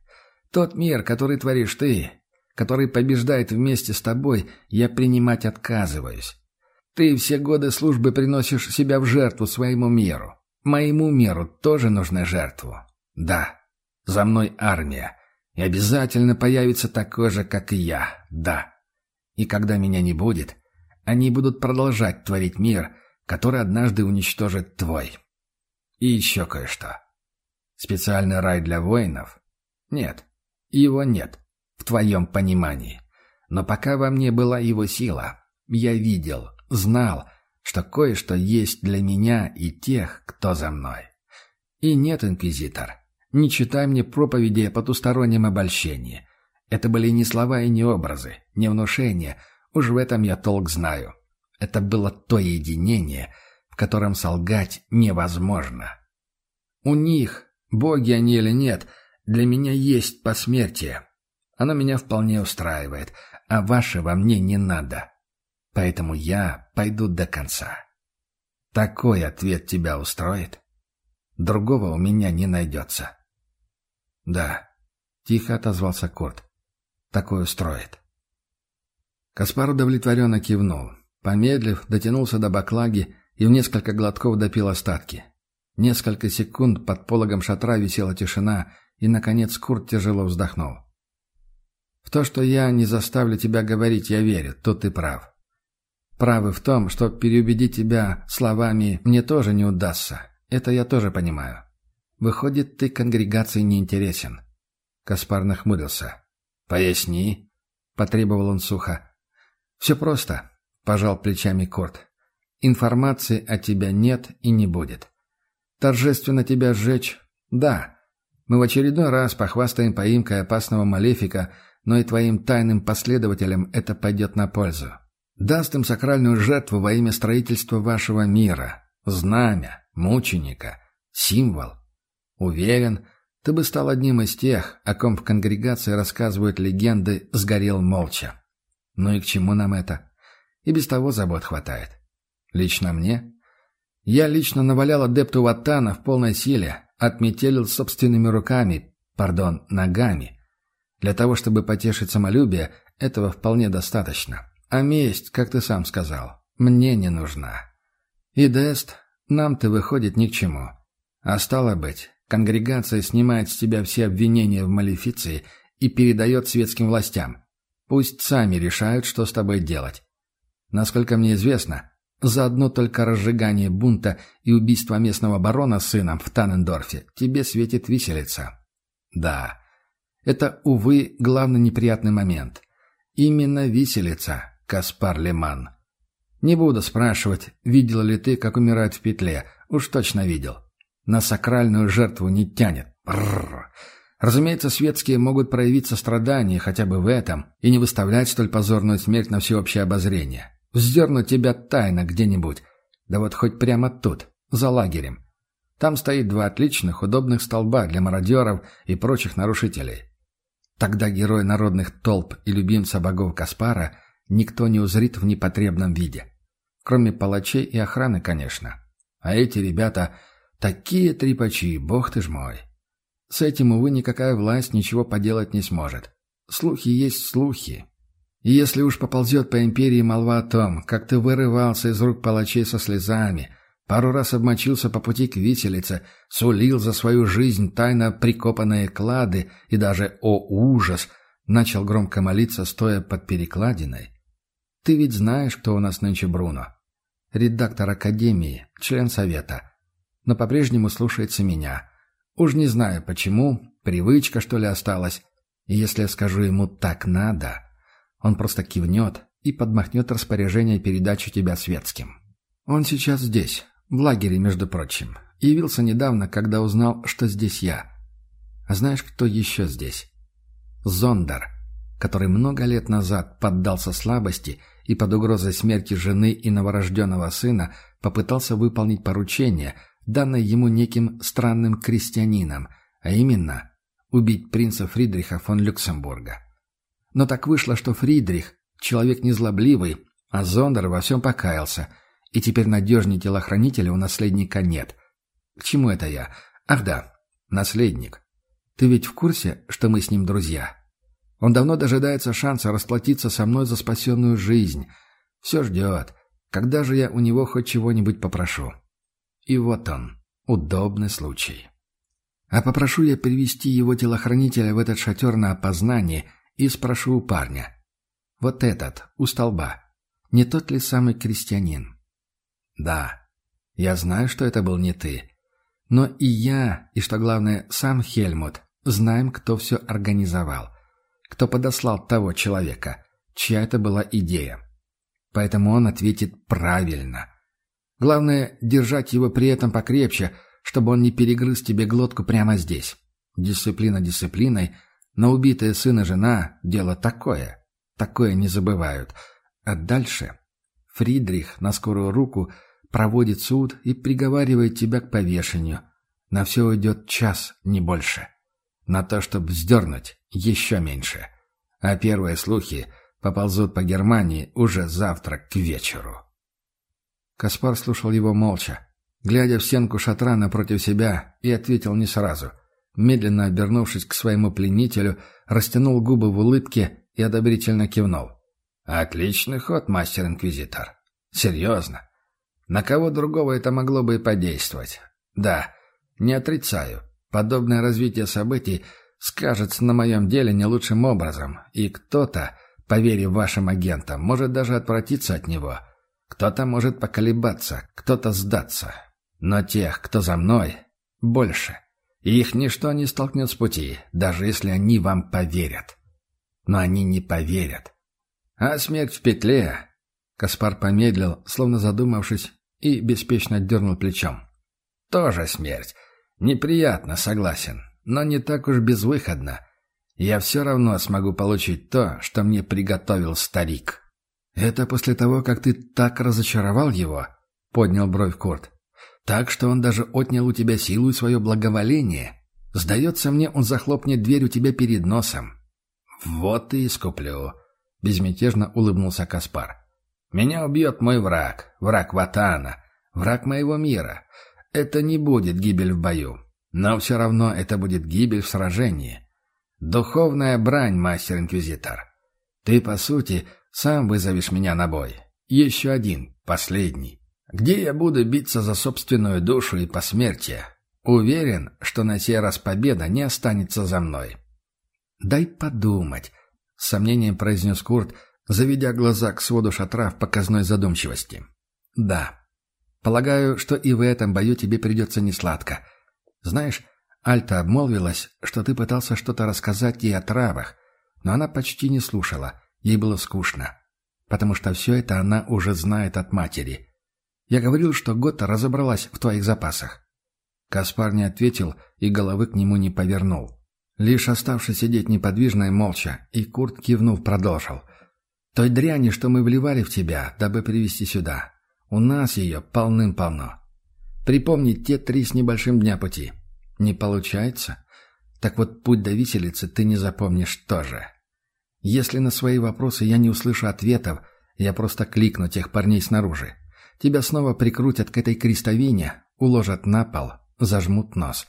Тот мир, который творишь ты, который побеждает вместе с тобой, я принимать отказываюсь. Ты все годы службы приносишь себя в жертву своему миру. Моему миру тоже нужна жертву. Да, за мной армия. И обязательно появится такой же, как и я. Да. И когда меня не будет, они будут продолжать творить мир, который однажды уничтожит твой. И еще кое-что. Специальный рай для воинов? Нет. Его нет. В твоем понимании. Но пока во мне была его сила, я видел, Знал, что кое-что есть для меня и тех, кто за мной. И нет, инквизитор, не читай мне проповеди о потустороннем обольщении. Это были не слова и не образы, не внушения, уж в этом я толк знаю. Это было то единение, в котором солгать невозможно. У них, боги они или нет, для меня есть посмертие. Оно меня вполне устраивает, а ваше во мне не надо. Поэтому я пойду до конца. Такой ответ тебя устроит? Другого у меня не найдется. Да, тихо отозвался Курт. Такой устроит. Каспар удовлетворенно кивнул. Помедлив, дотянулся до баклаги и в несколько глотков допил остатки. Несколько секунд под пологом шатра висела тишина, и, наконец, Курт тяжело вздохнул. «В то, что я не заставлю тебя говорить, я верю, тут ты прав правы в том, что переубедить тебя словами мне тоже не удастся. Это я тоже понимаю. Выходит, ты конгрегации не интересен. Каспар нахмурился. «Поясни», — потребовал он сухо. «Все просто», — пожал плечами Корт. «Информации о тебя нет и не будет. Торжественно тебя сжечь? Да. Мы в очередной раз похвастаем поимкой опасного малефика, но и твоим тайным последователям это пойдет на пользу даст им сакральную жертву во имя строительства вашего мира, знамя, мученика, символ. Уверен, ты бы стал одним из тех, о ком в конгрегации рассказывают легенды «сгорел молча». Ну и к чему нам это? И без того забот хватает. Лично мне? Я лично навалял адепту Ватана в полной силе, отметелил собственными руками, пардон, ногами. Для того, чтобы потешить самолюбие, этого вполне достаточно. А месть, как ты сам сказал, мне не нужна. И Дест, нам-то выходит ни к чему. А стало быть, конгрегация снимает с тебя все обвинения в малефиции и передает светским властям. Пусть сами решают, что с тобой делать. Насколько мне известно, за одно только разжигание бунта и убийство местного барона сыном в Танендорфе тебе светит виселица. Да, это, увы, главный неприятный момент. Именно виселица, Каспар Леман. Не буду спрашивать, видел ли ты, как умирают в петле. Уж точно видел. На сакральную жертву не тянет. Бррр. Разумеется, светские могут проявить сострадание хотя бы в этом и не выставлять столь позорную смерть на всеобщее обозрение. Вздернуть тебя тайно где-нибудь. Да вот хоть прямо тут, за лагерем. Там стоит два отличных, удобных столба для мародеров и прочих нарушителей. Тогда герой народных толп и любимца богов Каспара – никто не узрит в непотребном виде. Кроме палачей и охраны, конечно. А эти ребята такие трепачи, бог ты ж мой. С этим, увы, никакая власть ничего поделать не сможет. Слухи есть слухи. И если уж поползет по империи молва о том, как ты вырывался из рук палачей со слезами, пару раз обмочился по пути к виселице, сулил за свою жизнь тайно прикопанные клады и даже, о ужас, Начал громко молиться, стоя под перекладиной. «Ты ведь знаешь, кто у нас нынче Бруно. Редактор Академии, член Совета. Но по-прежнему слушается меня. Уж не знаю почему, привычка, что ли, осталась. И если я скажу ему «так надо», он просто кивнет и подмахнет распоряжение передачи тебя светским. Он сейчас здесь, в лагере, между прочим. Явился недавно, когда узнал, что здесь я. А знаешь, кто еще здесь? Зондар, который много лет назад поддался слабости и под угрозой смерти жены и новорожденного сына попытался выполнить поручение, данное ему неким странным крестьянином, а именно убить принца Фридриха фон Люксембурга. Но так вышло, что Фридрих – человек незлобливый, а Зондар во всем покаялся, и теперь надежнее телохранителя у наследника нет. К чему это я? Ах да, наследник. Ты ведь в курсе, что мы с ним друзья? Он давно дожидается шанса расплатиться со мной за спасенную жизнь. Все ждет. Когда же я у него хоть чего-нибудь попрошу? И вот он, удобный случай. А попрошу я привести его телохранителя в этот шатер на опознание и спрошу у парня. Вот этот, у столба. Не тот ли самый крестьянин? Да, я знаю, что это был не ты. Но и я, и, что главное, сам Хельмут Знаем, кто все организовал. Кто подослал того человека, чья это была идея. Поэтому он ответит правильно. Главное, держать его при этом покрепче, чтобы он не перегрыз тебе глотку прямо здесь. Дисциплина дисциплиной, но убитые сын и жена – дело такое. Такое не забывают. А дальше Фридрих на скорую руку проводит суд и приговаривает тебя к повешению. На все уйдет час, не больше. На то, чтобы вздернуть, еще меньше. А первые слухи поползут по Германии уже завтра к вечеру. Каспар слушал его молча, глядя в стенку шатра напротив себя, и ответил не сразу. Медленно обернувшись к своему пленителю, растянул губы в улыбке и одобрительно кивнул. «Отличный ход, мастер-инквизитор. Серьезно. На кого другого это могло бы и подействовать? Да, не отрицаю. Подобное развитие событий скажется на моем деле не лучшим образом, и кто-то, поверив вашим агентам, может даже отвратиться от него. Кто-то может поколебаться, кто-то сдаться. Но тех, кто за мной, больше. И их ничто не столкнет с пути, даже если они вам поверят. Но они не поверят. А смерть в петле... Каспар помедлил, словно задумавшись, и беспечно дернул плечом. Тоже смерть. Неприятно, согласен, но не так уж безвыходно. Я все равно смогу получить то, что мне приготовил старик. «Это после того, как ты так разочаровал его?» — поднял бровь Курт. «Так, что он даже отнял у тебя силу и свое благоволение. Сдается мне, он захлопнет дверь у тебя перед носом». «Вот и искуплю», — безмятежно улыбнулся Каспар. «Меня убьет мой враг, враг Ватана, враг моего мира. Это не будет гибель в бою, но все равно это будет гибель в сражении. Духовная брань, мастер-инквизитор. Ты, по сути, сам вызовешь меня на бой. Еще один, последний. Где я буду биться за собственную душу и посмертие. Уверен, что на сей раз победа не останется за мной. «Дай подумать», — с сомнением произнес Курт, заведя глаза к своду шатра в показной задумчивости. «Да, Полагаю, что и в этом бою тебе придется несладко. Знаешь, Альта обмолвилась, что ты пытался что-то рассказать ей о травах, но она почти не слушала, ей было скучно, потому что все это она уже знает от матери. Я говорил, что Готта разобралась в твоих запасах. Каспар не ответил и головы к нему не повернул. Лишь оставшись сидеть неподвижно и молча, и Курт, кивнув, продолжил. «Той дряни, что мы вливали в тебя, дабы привести сюда. У нас ее полным-полно. Припомнить те три с небольшим дня пути. Не получается? Так вот путь до виселицы ты не запомнишь тоже. Если на свои вопросы я не услышу ответов, я просто кликну тех парней снаружи. Тебя снова прикрутят к этой крестовине, уложат на пол, зажмут нос.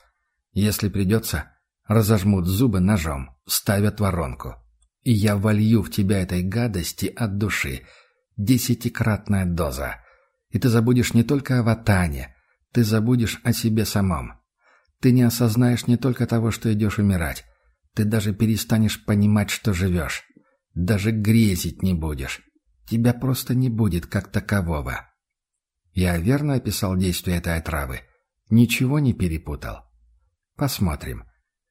Если придется, разожмут зубы ножом, ставят воронку. И я волью в тебя этой гадости от души. Десятикратная доза. И ты забудешь не только о Ватане, ты забудешь о себе самом. Ты не осознаешь не только того, что идешь умирать. Ты даже перестанешь понимать, что живешь. Даже грезить не будешь. Тебя просто не будет как такового. Я верно описал действие этой отравы? Ничего не перепутал? Посмотрим.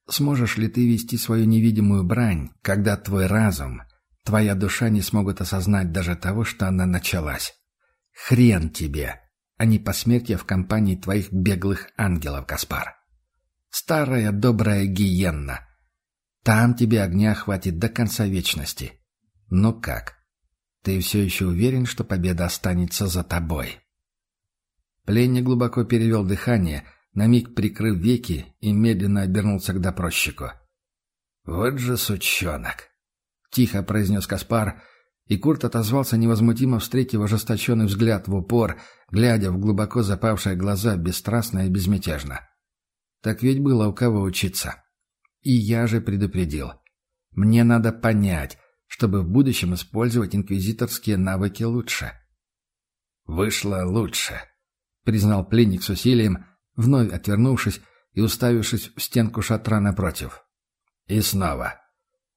Сможешь ли ты вести свою невидимую брань, когда твой разум, твоя душа не смогут осознать даже того, что она началась? Хрен тебе, а не посмертие в компании твоих беглых ангелов, Каспар. Старая добрая гиенна. Там тебе огня хватит до конца вечности. Но как? Ты все еще уверен, что победа останется за тобой?» Пленник глубоко перевел дыхание, на миг прикрыв веки и медленно обернулся к допросчику. «Вот же сучонок!» — тихо произнес Каспар, и Курт отозвался невозмутимо, встретив ожесточенный взгляд в упор, глядя в глубоко запавшие глаза бесстрастно и безмятежно. «Так ведь было у кого учиться. И я же предупредил. Мне надо понять, чтобы в будущем использовать инквизиторские навыки лучше». «Вышло лучше», — признал пленник с усилием, вновь отвернувшись и уставившись в стенку шатра напротив. И снова.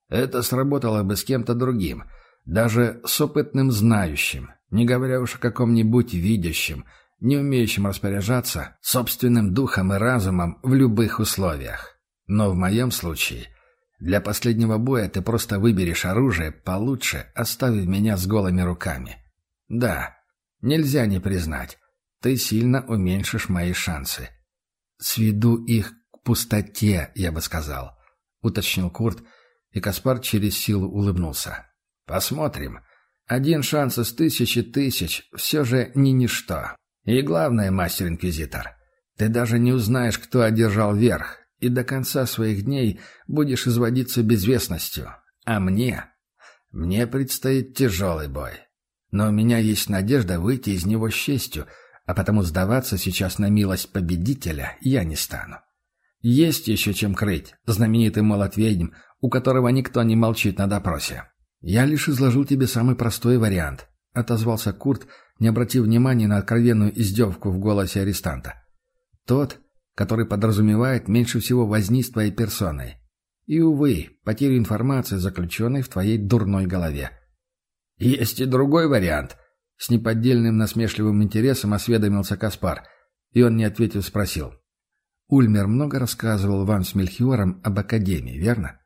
Это сработало бы с кем-то другим, даже с опытным знающим, не говоря уж о каком-нибудь видящем, не умеющем распоряжаться собственным духом и разумом в любых условиях. Но в моем случае для последнего боя ты просто выберешь оружие получше, оставив меня с голыми руками. Да, нельзя не признать ты сильно уменьшишь мои шансы. Сведу их к пустоте, я бы сказал, уточнил Курт, и Каспар через силу улыбнулся. Посмотрим. Один шанс из тысячи тысяч все же не ничто. И главное, мастер-инквизитор, ты даже не узнаешь, кто одержал верх, и до конца своих дней будешь изводиться безвестностью. А мне? Мне предстоит тяжелый бой. Но у меня есть надежда выйти из него с честью — а потому сдаваться сейчас на милость победителя я не стану. Есть еще чем крыть, знаменитый молот ведьм, у которого никто не молчит на допросе. Я лишь изложил тебе самый простой вариант, отозвался Курт, не обратив внимания на откровенную издевку в голосе арестанта. Тот, который подразумевает меньше всего возни с твоей персоной. И, увы, потерю информации, заключенной в твоей дурной голове. Есть и другой вариант, с неподдельным насмешливым интересом осведомился Каспар, и он, не ответив, спросил. «Ульмер много рассказывал вам с Мельхиором об Академии, верно?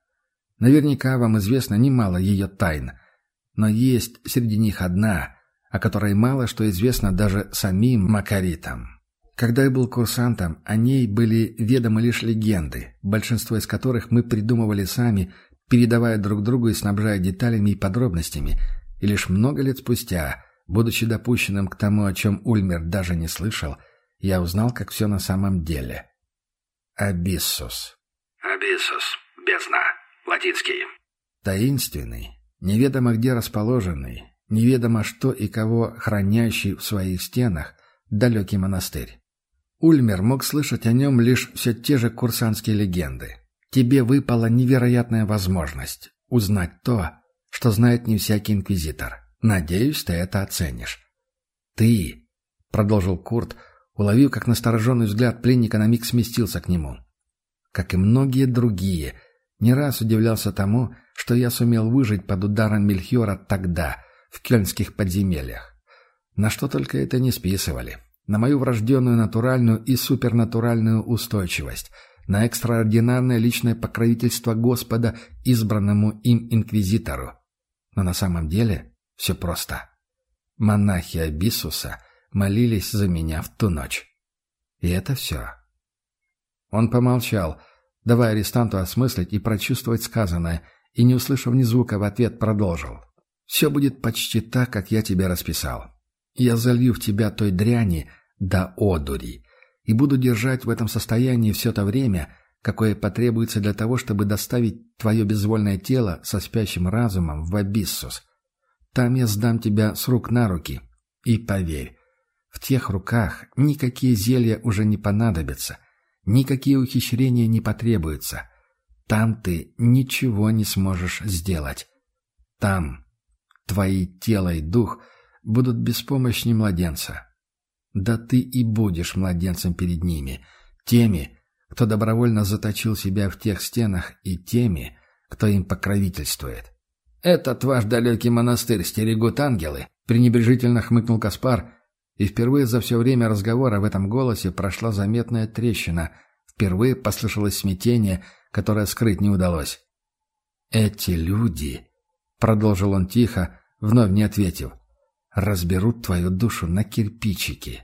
Наверняка вам известно немало ее тайн, но есть среди них одна, о которой мало что известно даже самим Макаритам. Когда я был курсантом, о ней были ведомы лишь легенды, большинство из которых мы придумывали сами, передавая друг другу и снабжая деталями и подробностями, и лишь много лет спустя – Будучи допущенным к тому, о чем Ульмер даже не слышал, я узнал, как все на самом деле. Абиссус. Абиссус. Бездна. Латинский. Таинственный, неведомо где расположенный, неведомо что и кого хранящий в своих стенах далекий монастырь. Ульмер мог слышать о нем лишь все те же курсантские легенды. Тебе выпала невероятная возможность узнать то, что знает не всякий инквизитор. Надеюсь, ты это оценишь. Ты, — продолжил Курт, уловив, как настороженный взгляд пленника на миг сместился к нему. Как и многие другие, не раз удивлялся тому, что я сумел выжить под ударом Мельхиора тогда, в кельнских подземельях. На что только это не списывали. На мою врожденную натуральную и супернатуральную устойчивость, на экстраординарное личное покровительство Господа избранному им инквизитору. Но на самом деле все просто. Монахи Абиссуса молились за меня в ту ночь. И это все. Он помолчал, давая арестанту осмыслить и прочувствовать сказанное, и, не услышав ни звука, в ответ продолжил. «Все будет почти так, как я тебе расписал. Я залью в тебя той дряни до одури и буду держать в этом состоянии все то время, какое потребуется для того, чтобы доставить твое безвольное тело со спящим разумом в Абиссус, там я сдам тебя с рук на руки. И поверь, в тех руках никакие зелья уже не понадобятся, никакие ухищрения не потребуются. Там ты ничего не сможешь сделать. Там твои тело и дух будут беспомощнее младенца. Да ты и будешь младенцем перед ними, теми, кто добровольно заточил себя в тех стенах, и теми, кто им покровительствует. «Этот ваш далекий монастырь стерегут ангелы», — пренебрежительно хмыкнул Каспар, и впервые за все время разговора в этом голосе прошла заметная трещина, впервые послышалось смятение, которое скрыть не удалось. «Эти люди», — продолжил он тихо, вновь не ответив, — «разберут твою душу на кирпичики,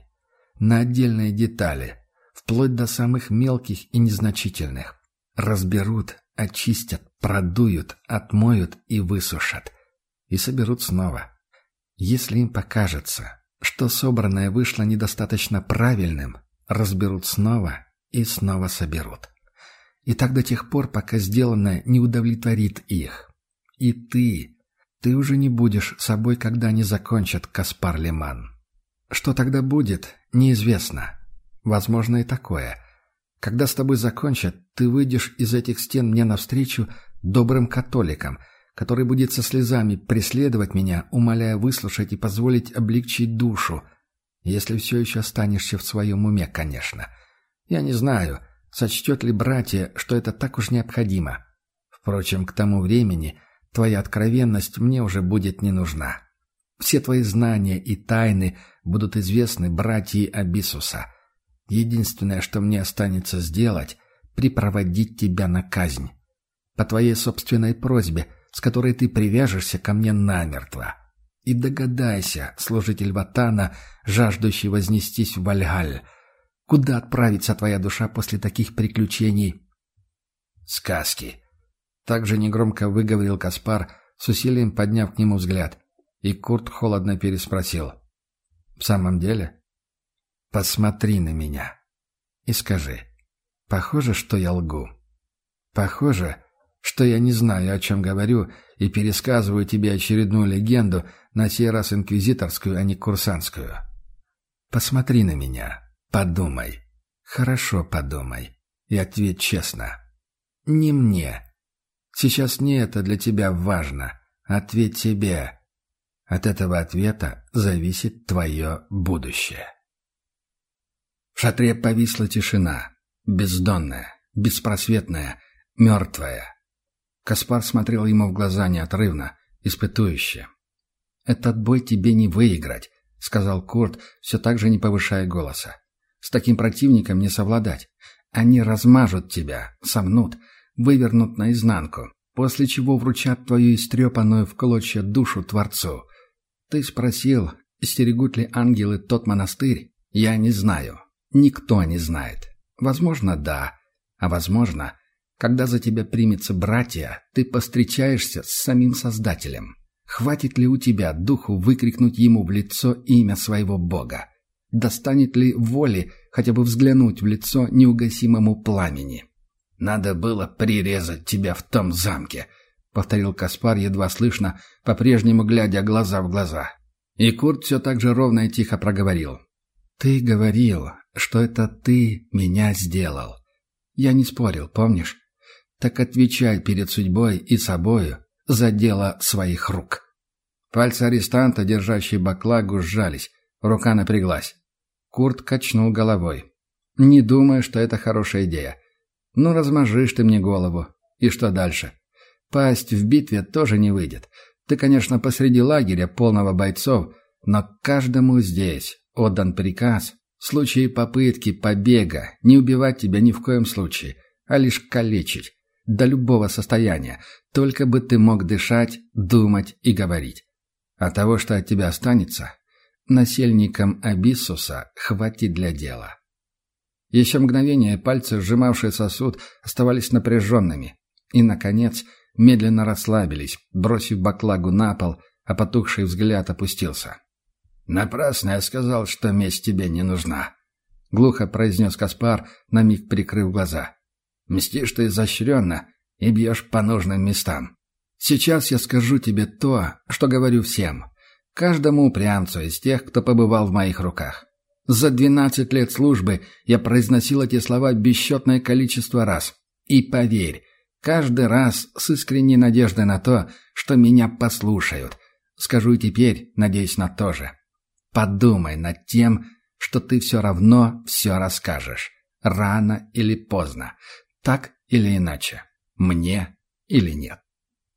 на отдельные детали, вплоть до самых мелких и незначительных. Разберут, очистят, продуют, отмоют и высушат. И соберут снова. Если им покажется, что собранное вышло недостаточно правильным, разберут снова и снова соберут. И так до тех пор, пока сделанное не удовлетворит их. И ты, ты уже не будешь собой, когда они закончат, Каспар Лиман. Что тогда будет, неизвестно. Возможно и такое. Когда с тобой закончат, ты выйдешь из этих стен мне навстречу добрым католикам, который будет со слезами преследовать меня, умоляя выслушать и позволить облегчить душу, если все еще останешься в своем уме, конечно. Я не знаю, сочтет ли братья, что это так уж необходимо. Впрочем, к тому времени твоя откровенность мне уже будет не нужна. Все твои знания и тайны будут известны братьям Абисуса. Единственное, что мне останется сделать, припроводить тебя на казнь. По твоей собственной просьбе, с которой ты привяжешься ко мне намертво. И догадайся, служитель Ватана, жаждущий вознестись в Вальгаль, куда отправится твоя душа после таких приключений? Сказки. Также негромко выговорил Каспар, с усилием подняв к нему взгляд. И Курт холодно переспросил. «В самом деле?» Посмотри на меня и скажи, похоже, что я лгу? Похоже, что я не знаю, о чем говорю, и пересказываю тебе очередную легенду, на сей раз инквизиторскую, а не курсантскую. Посмотри на меня, подумай, хорошо подумай, и ответь честно. Не мне. Сейчас не это для тебя важно. Ответь себе. От этого ответа зависит твое будущее. В шатре повисла тишина. Бездонная, беспросветная, мертвая. Каспар смотрел ему в глаза неотрывно, испытующе. «Этот бой тебе не выиграть», — сказал Курт, все так же не повышая голоса. «С таким противником не совладать. Они размажут тебя, сомнут, вывернут наизнанку, после чего вручат твою истрепанную в клочья душу Творцу. Ты спросил, стерегут ли ангелы тот монастырь? Я не знаю. Никто не знает. Возможно, да. А возможно, когда за тебя примется братья, ты постречаешься с самим Создателем. Хватит ли у тебя духу выкрикнуть ему в лицо имя своего Бога? Достанет ли воли хотя бы взглянуть в лицо неугасимому пламени? «Надо было прирезать тебя в том замке», — повторил Каспар едва слышно, по-прежнему глядя глаза в глаза. И Курт все так же ровно и тихо проговорил. «Ты говорил, что это ты меня сделал. Я не спорил, помнишь? Так отвечай перед судьбой и собою за дело своих рук». Пальцы арестанта, держащие баклагу, сжались. Рука напряглась. Курт качнул головой. «Не думаю, что это хорошая идея. Ну, размажишь ты мне голову. И что дальше? Пасть в битве тоже не выйдет. Ты, конечно, посреди лагеря, полного бойцов, но каждому здесь, Отдан приказ в случае попытки побега не убивать тебя ни в коем случае, а лишь калечить. До любого состояния, только бы ты мог дышать, думать и говорить. А того, что от тебя останется, насельникам Абиссуса хватит для дела. Еще мгновение пальцы, сжимавшие сосуд, оставались напряженными. И, наконец, медленно расслабились, бросив баклагу на пол, а потухший взгляд опустился. «Напрасно я сказал, что месть тебе не нужна», — глухо произнес Каспар, на миг прикрыв глаза. «Мстишь ты изощренно и бьешь по нужным местам. Сейчас я скажу тебе то, что говорю всем, каждому упрямцу из тех, кто побывал в моих руках. За двенадцать лет службы я произносил эти слова бесчетное количество раз. И поверь, каждый раз с искренней надеждой на то, что меня послушают. Скажу и теперь, надеюсь на то же. Подумай над тем, что ты все равно все расскажешь. Рано или поздно. Так или иначе. Мне или нет.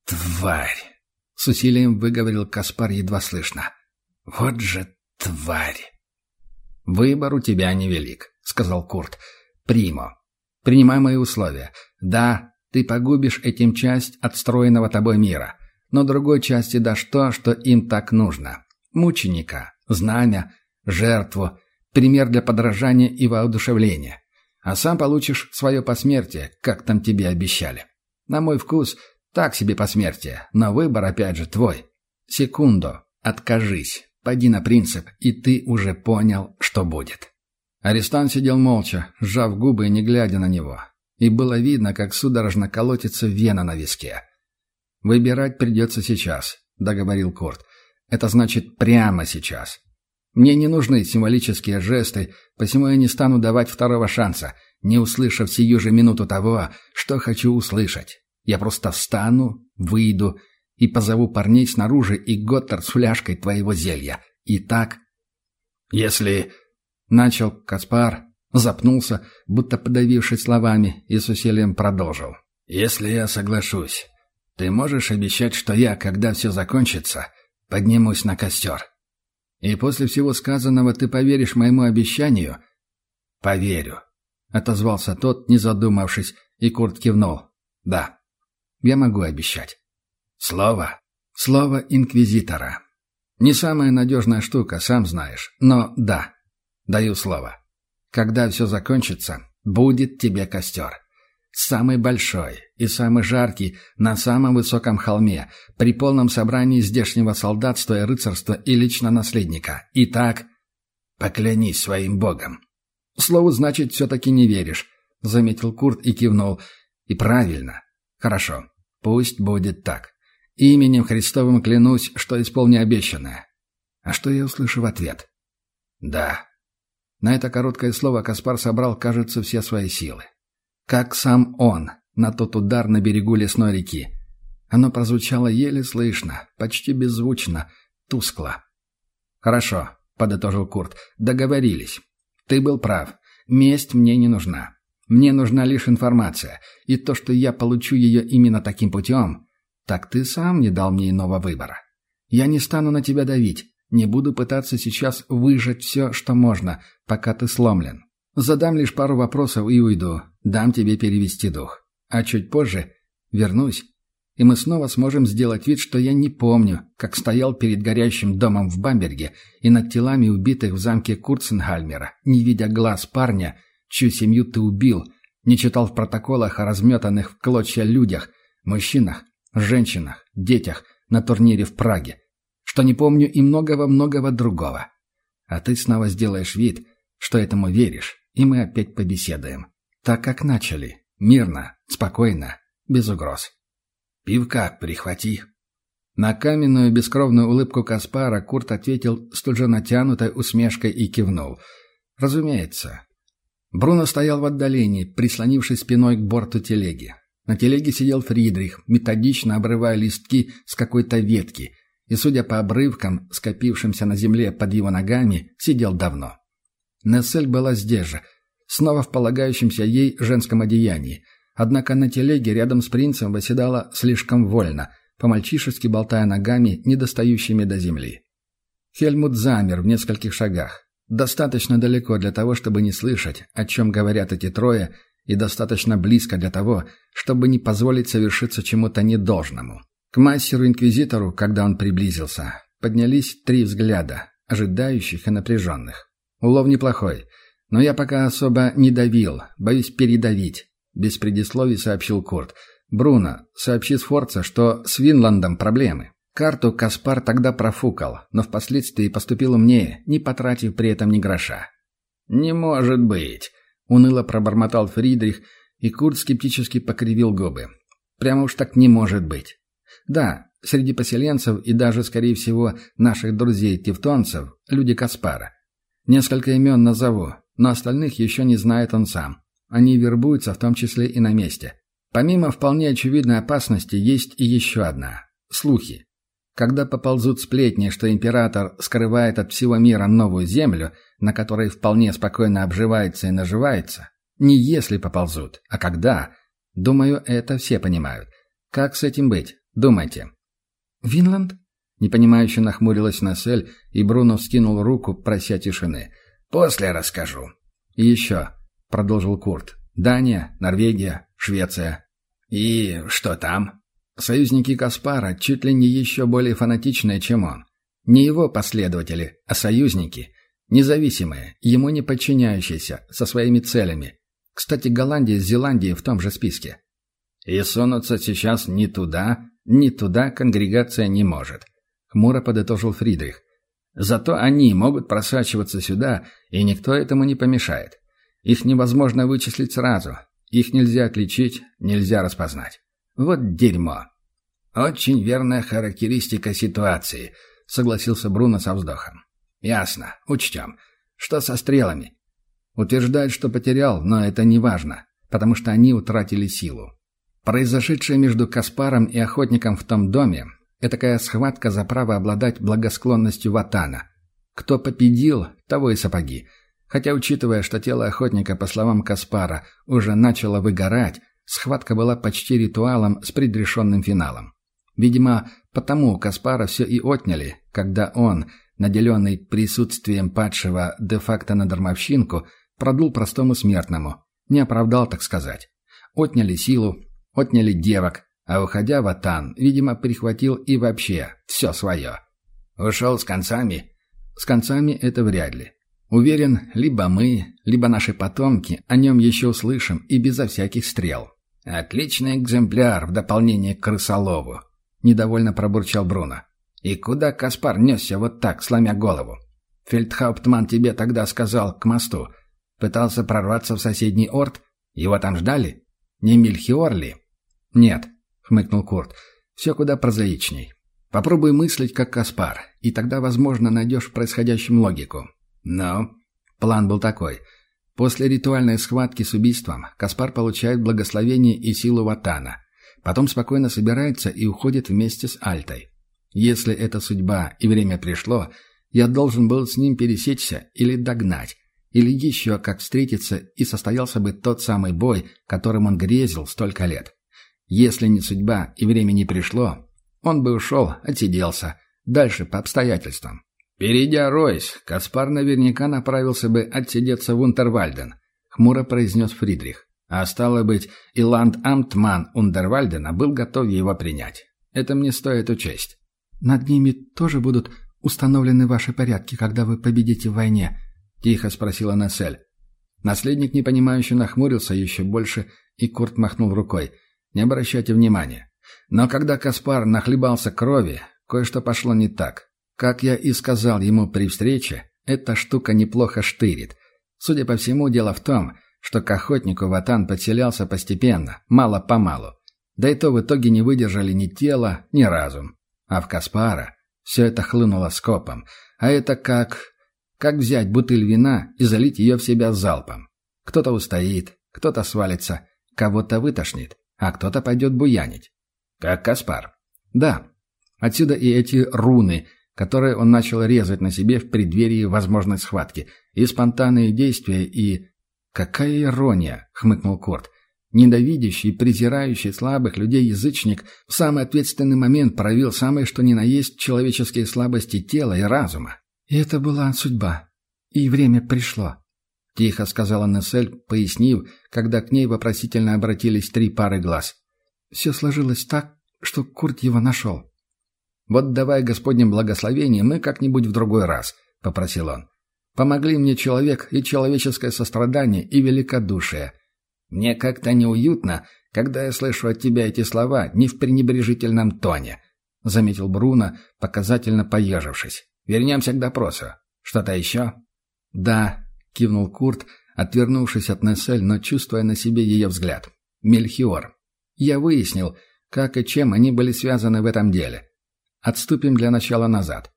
«Тварь!» — с усилием выговорил Каспар едва слышно. «Вот же тварь!» «Выбор у тебя невелик», — сказал Курт. «Примо. Принимай мои условия. Да, ты погубишь этим часть отстроенного тобой мира, но другой части дашь то, что им так нужно. Мученика, знамя, жертву, пример для подражания и воодушевления. А сам получишь свое посмертие, как там тебе обещали. На мой вкус, так себе посмертие, но выбор опять же твой. Секунду, откажись, пойди на принцип, и ты уже понял, что будет. Арестант сидел молча, сжав губы и не глядя на него. И было видно, как судорожно колотится вена на виске. «Выбирать придется сейчас», — договорил Курт. «Это значит прямо сейчас. Мне не нужны символические жесты, посему я не стану давать второго шанса, не услышав сию же минуту того, что хочу услышать. Я просто встану, выйду и позову парней снаружи и Готтер с фляжкой твоего зелья. И так... Если... Начал Каспар, запнулся, будто подавившись словами, и с усилием продолжил. «Если я соглашусь, ты можешь обещать, что я, когда все закончится, поднимусь на костер?» «И после всего сказанного ты поверишь моему обещанию?» «Поверю», — отозвался тот, не задумавшись, и Курт кивнул. «Да, я могу обещать». «Слово?» «Слово инквизитора. Не самая надежная штука, сам знаешь, но да, Даю слово. Когда все закончится, будет тебе костер. Самый большой и самый жаркий на самом высоком холме, при полном собрании здешнего солдатства и рыцарства и лично наследника. Итак, поклянись своим богом. Слову, значит, все-таки не веришь, — заметил Курт и кивнул. И правильно. Хорошо. Пусть будет так. Именем Христовым клянусь, что исполню обещанное. А что я услышу в ответ? Да. На это короткое слово Каспар собрал, кажется, все свои силы. Как сам он, на тот удар на берегу лесной реки. Оно прозвучало еле слышно, почти беззвучно, тускло. «Хорошо», — подытожил Курт, — «договорились. Ты был прав. Месть мне не нужна. Мне нужна лишь информация, и то, что я получу ее именно таким путем, так ты сам не дал мне иного выбора. Я не стану на тебя давить, не буду пытаться сейчас выжать все, что можно, пока ты сломлен. Задам лишь пару вопросов и уйду. Дам тебе перевести дух. А чуть позже вернусь, и мы снова сможем сделать вид, что я не помню, как стоял перед горящим домом в Бамберге и над телами убитых в замке Курценгальмера, не видя глаз парня, чью семью ты убил, не читал в протоколах о разметанных в клочья людях, мужчинах, женщинах, детях на турнире в Праге, что не помню и многого-многого другого. А ты снова сделаешь вид, что этому веришь, и мы опять побеседуем. Так как начали. Мирно, спокойно, без угроз. Пивка прихвати. На каменную бескровную улыбку Каспара Курт ответил столь же натянутой усмешкой и кивнул. Разумеется. Бруно стоял в отдалении, прислонившись спиной к борту телеги. На телеге сидел Фридрих, методично обрывая листки с какой-то ветки, и, судя по обрывкам, скопившимся на земле под его ногами, сидел давно. Нессель была здесь же, снова в полагающемся ей женском одеянии, однако на телеге рядом с принцем восседала слишком вольно, по-мальчишески болтая ногами, недостающими до земли. Хельмут замер в нескольких шагах, достаточно далеко для того, чтобы не слышать, о чем говорят эти трое, и достаточно близко для того, чтобы не позволить совершиться чему-то недолжному. К мастеру-инквизитору, когда он приблизился, поднялись три взгляда, ожидающих и напряженных. Улов неплохой, но я пока особо не давил, боюсь передавить. Без предисловий сообщил Курт. «Бруно, сообщи Сфорца, что с Винландом проблемы. Карту Каспар тогда профукал, но впоследствии поступил умнее, не потратив при этом ни гроша». «Не может быть!» — уныло пробормотал Фридрих, и Курт скептически покривил губы. «Прямо уж так не может быть. Да, среди поселенцев и даже, скорее всего, наших друзей-тевтонцев, люди Каспара. Несколько имен назову, но остальных еще не знает он сам. Они вербуются в том числе и на месте. Помимо вполне очевидной опасности, есть и еще одна. Слухи. Когда поползут сплетни, что император скрывает от всего мира новую землю, на которой вполне спокойно обживается и наживается, Не если поползут, а когда. Думаю, это все понимают. Как с этим быть? Думайте. «Винланд?» Непонимающе нахмурилась Насель, и Бруно вскинул руку, прося тишины. «После расскажу». «И еще», — продолжил Курт. «Дания, Норвегия, Швеция». «И что там?» Союзники Каспара чуть ли не еще более фанатичные, чем он. Не его последователи, а союзники. Независимые, ему не подчиняющиеся, со своими целями. Кстати, Голландия с Зеландией в том же списке. И сунуться сейчас ни туда, ни туда конгрегация не может. Хмуро подытожил Фридрих. Зато они могут просачиваться сюда, и никто этому не помешает. Их невозможно вычислить сразу. Их нельзя отличить, нельзя распознать. Вот дерьмо. Очень верная характеристика ситуации, согласился Бруно со вздохом. Ясно, учтем. Что со стрелами? Утверждает, что потерял, но это не важно, потому что они утратили силу. Произошедшее между Каспаром и охотником в том доме – такая схватка за право обладать благосклонностью Ватана. Кто победил, того и сапоги. Хотя, учитывая, что тело охотника, по словам Каспара, уже начало выгорать, Схватка была почти ритуалом с предрешенным финалом. Видимо, потому Каспара все и отняли, когда он, наделенный присутствием падшего де-факто на дармовщинку, продул простому смертному. Не оправдал, так сказать. Отняли силу, отняли девок, а уходя в Атан, видимо, прихватил и вообще все свое. Ушел с концами? С концами это вряд ли. Уверен, либо мы, либо наши потомки о нем еще услышим и безо всяких стрел. «Отличный экземпляр в дополнение к крысолову», — недовольно пробурчал Бруно. «И куда Каспар несся вот так, сломя голову? Фельдхауптман тебе тогда сказал к мосту. Пытался прорваться в соседний орд? Его там ждали? Не Мельхиор ли?» «Нет», — хмыкнул Курт. «Все куда прозаичней. Попробуй мыслить как Каспар, и тогда, возможно, найдешь в происходящем логику». «Но...» План был такой — После ритуальной схватки с убийством Каспар получает благословение и силу Ватана. Потом спокойно собирается и уходит вместе с Альтой. Если это судьба и время пришло, я должен был с ним пересечься или догнать, или еще как встретиться, и состоялся бы тот самый бой, которым он грезил столько лет. Если не судьба и время не пришло, он бы ушел, отсиделся, дальше по обстоятельствам. «Перейдя Ройс, Каспар наверняка направился бы отсидеться в Унтервальден», — хмуро произнес Фридрих. А стало быть, и ланд-амтман Ундервальдена был готов его принять. Это мне стоит учесть. «Над ними тоже будут установлены ваши порядки, когда вы победите в войне?» — тихо спросила Насель. Наследник непонимающе нахмурился еще больше, и Курт махнул рукой. «Не обращайте внимания». Но когда Каспар нахлебался крови, кое-что пошло не так. Как я и сказал ему при встрече, эта штука неплохо штырит. Судя по всему, дело в том, что к охотнику Ватан подселялся постепенно, мало-помалу. Да и то в итоге не выдержали ни тело, ни разум. А в Каспара все это хлынуло скопом. А это как... Как взять бутыль вина и залить ее в себя залпом. Кто-то устоит, кто-то свалится, кого-то вытошнит, а кто-то пойдет буянить. Как Каспар. Да. Отсюда и эти руны, которые он начал резать на себе в преддверии возможной схватки, и спонтанные действия, и... «Какая ирония!» — хмыкнул Корт. Ненавидящий, презирающий слабых людей язычник в самый ответственный момент проявил самое что ни на есть человеческие слабости тела и разума. «И это была судьба. И время пришло», — тихо сказала Нессель, пояснив, когда к ней вопросительно обратились три пары глаз. «Все сложилось так, что Курт его нашел. «Вот давай Господнем благословение мы как-нибудь в другой раз», — попросил он. «Помогли мне человек и человеческое сострадание и великодушие. Мне как-то неуютно, когда я слышу от тебя эти слова не в пренебрежительном тоне», — заметил Бруно, показательно поежившись. «Вернемся к допросу. Что-то еще?» «Да», — кивнул Курт, отвернувшись от Нессель, но чувствуя на себе ее взгляд. «Мельхиор. Я выяснил, как и чем они были связаны в этом деле. Отступим для начала назад.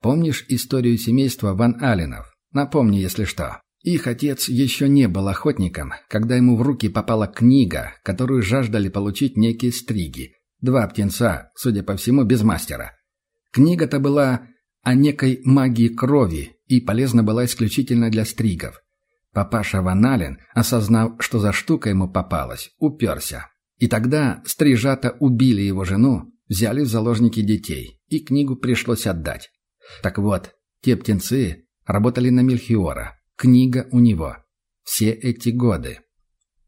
Помнишь историю семейства Ван Алленов? Напомни, если что. Их отец еще не был охотником, когда ему в руки попала книга, которую жаждали получить некие стриги. Два птенца, судя по всему, без мастера. Книга-то была о некой магии крови и полезна была исключительно для стригов. Папаша Ваналин, осознав, что за штука ему попалась, уперся. И тогда стрижата убили его жену, взяли в заложники детей, и книгу пришлось отдать. Так вот, те птенцы работали на Мельхиора. Книга у него. Все эти годы.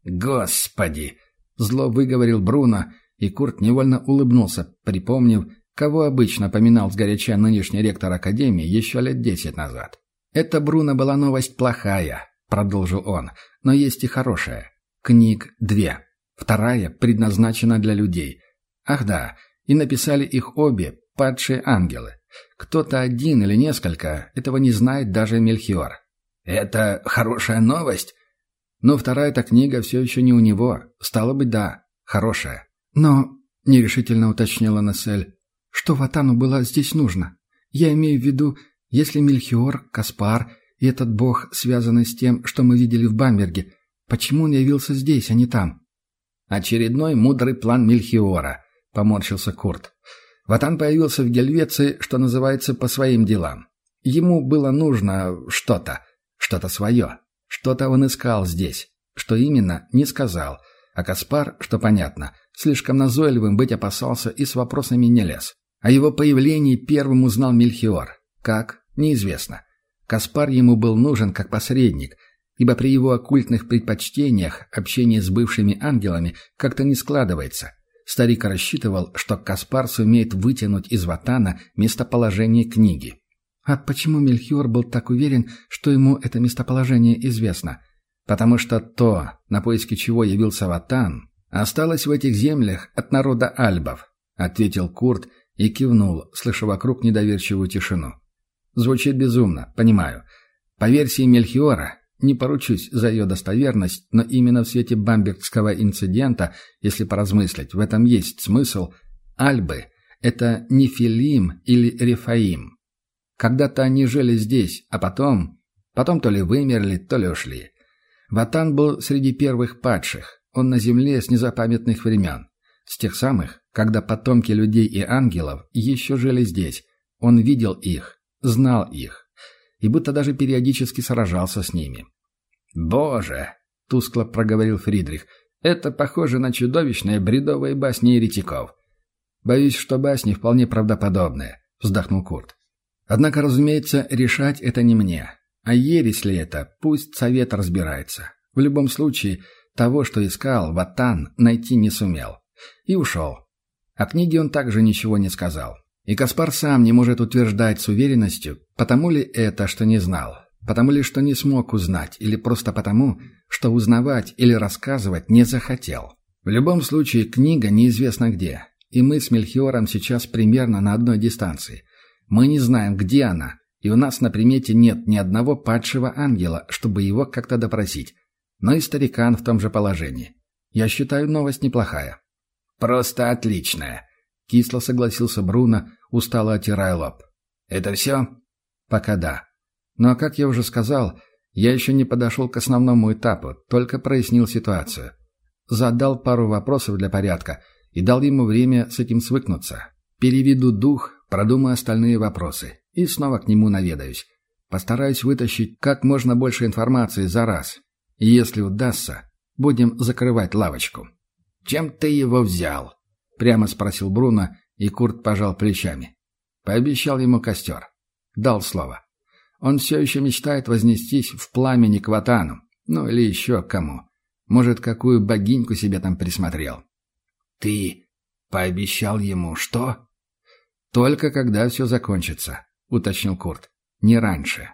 «Господи!» — зло выговорил Бруно, и Курт невольно улыбнулся, припомнив, кого обычно поминал сгоряча нынешний ректор Академии еще лет десять назад. «Это, Бруно, была новость плохая», — продолжил он, — «но есть и хорошая. Книг две. Вторая предназначена для людей. Ах да, и написали их обе падшие ангелы. Кто-то один или несколько, этого не знает даже Мельхиор. Это хорошая новость? Но вторая-то книга все еще не у него. Стало быть, да, хорошая. Но, — нерешительно уточнила Нессель, — что Ватану было здесь нужно? Я имею в виду, если Мельхиор, Каспар и этот бог связаны с тем, что мы видели в Бамберге, почему он явился здесь, а не там? Очередной мудрый план Мельхиора, — поморщился Курт. Ватан появился в Гельвеции, что называется, по своим делам. Ему было нужно что-то, что-то свое. Что-то он искал здесь. Что именно, не сказал. А Каспар, что понятно, слишком назойливым быть опасался и с вопросами не лез. О его появлении первым узнал Мельхиор. Как? Неизвестно. Каспар ему был нужен как посредник, ибо при его оккультных предпочтениях общение с бывшими ангелами как-то не складывается. Старик рассчитывал, что Каспар сумеет вытянуть из Ватана местоположение книги. А почему Мельхиор был так уверен, что ему это местоположение известно? Потому что то, на поиски чего явился Ватан, осталось в этих землях от народа альбов, ответил Курт и кивнул, слыша вокруг недоверчивую тишину. Звучит безумно, понимаю. По версии Мельхиора, не поручусь за ее достоверность, но именно в свете бамбергского инцидента, если поразмыслить, в этом есть смысл, альбы — это Нефилим или Рефаим. Когда-то они жили здесь, а потом... Потом то ли вымерли, то ли ушли. Ватан был среди первых падших. Он на земле с незапамятных времен. С тех самых, когда потомки людей и ангелов еще жили здесь. Он видел их, знал их. И будто даже периодически сражался с ними. «Боже!» — тускло проговорил Фридрих. «Это похоже на чудовищные бредовые басни еретиков». «Боюсь, что басни вполне правдоподобные», — вздохнул Курт. Однако, разумеется, решать это не мне. А ересь ли это, пусть совет разбирается. В любом случае, того, что искал, Ватан найти не сумел. И ушел. О книге он также ничего не сказал. И Каспар сам не может утверждать с уверенностью, потому ли это, что не знал, потому ли, что не смог узнать, или просто потому, что узнавать или рассказывать не захотел. В любом случае, книга неизвестно где, и мы с Мельхиором сейчас примерно на одной дистанции. Мы не знаем, где она, и у нас на примете нет ни одного падшего ангела, чтобы его как-то допросить. Но и старикан в том же положении. Я считаю, новость неплохая. Просто отличная. Кисло согласился Бруно, устало отирая лоб. Это все? Пока да. Но, как я уже сказал, я еще не подошел к основному этапу, только прояснил ситуацию. Задал пару вопросов для порядка и дал ему время с этим свыкнуться. Переведу дух, Продумаю остальные вопросы и снова к нему наведаюсь. Постараюсь вытащить как можно больше информации за раз. И если удастся, будем закрывать лавочку. «Чем ты его взял?» — прямо спросил Бруно, и Курт пожал плечами. Пообещал ему костер. Дал слово. Он все еще мечтает вознестись в пламени к Ватану. Ну или еще кому. Может, какую богиньку себе там присмотрел. «Ты пообещал ему что?» «Только когда все закончится», — уточнил Курт. «Не раньше».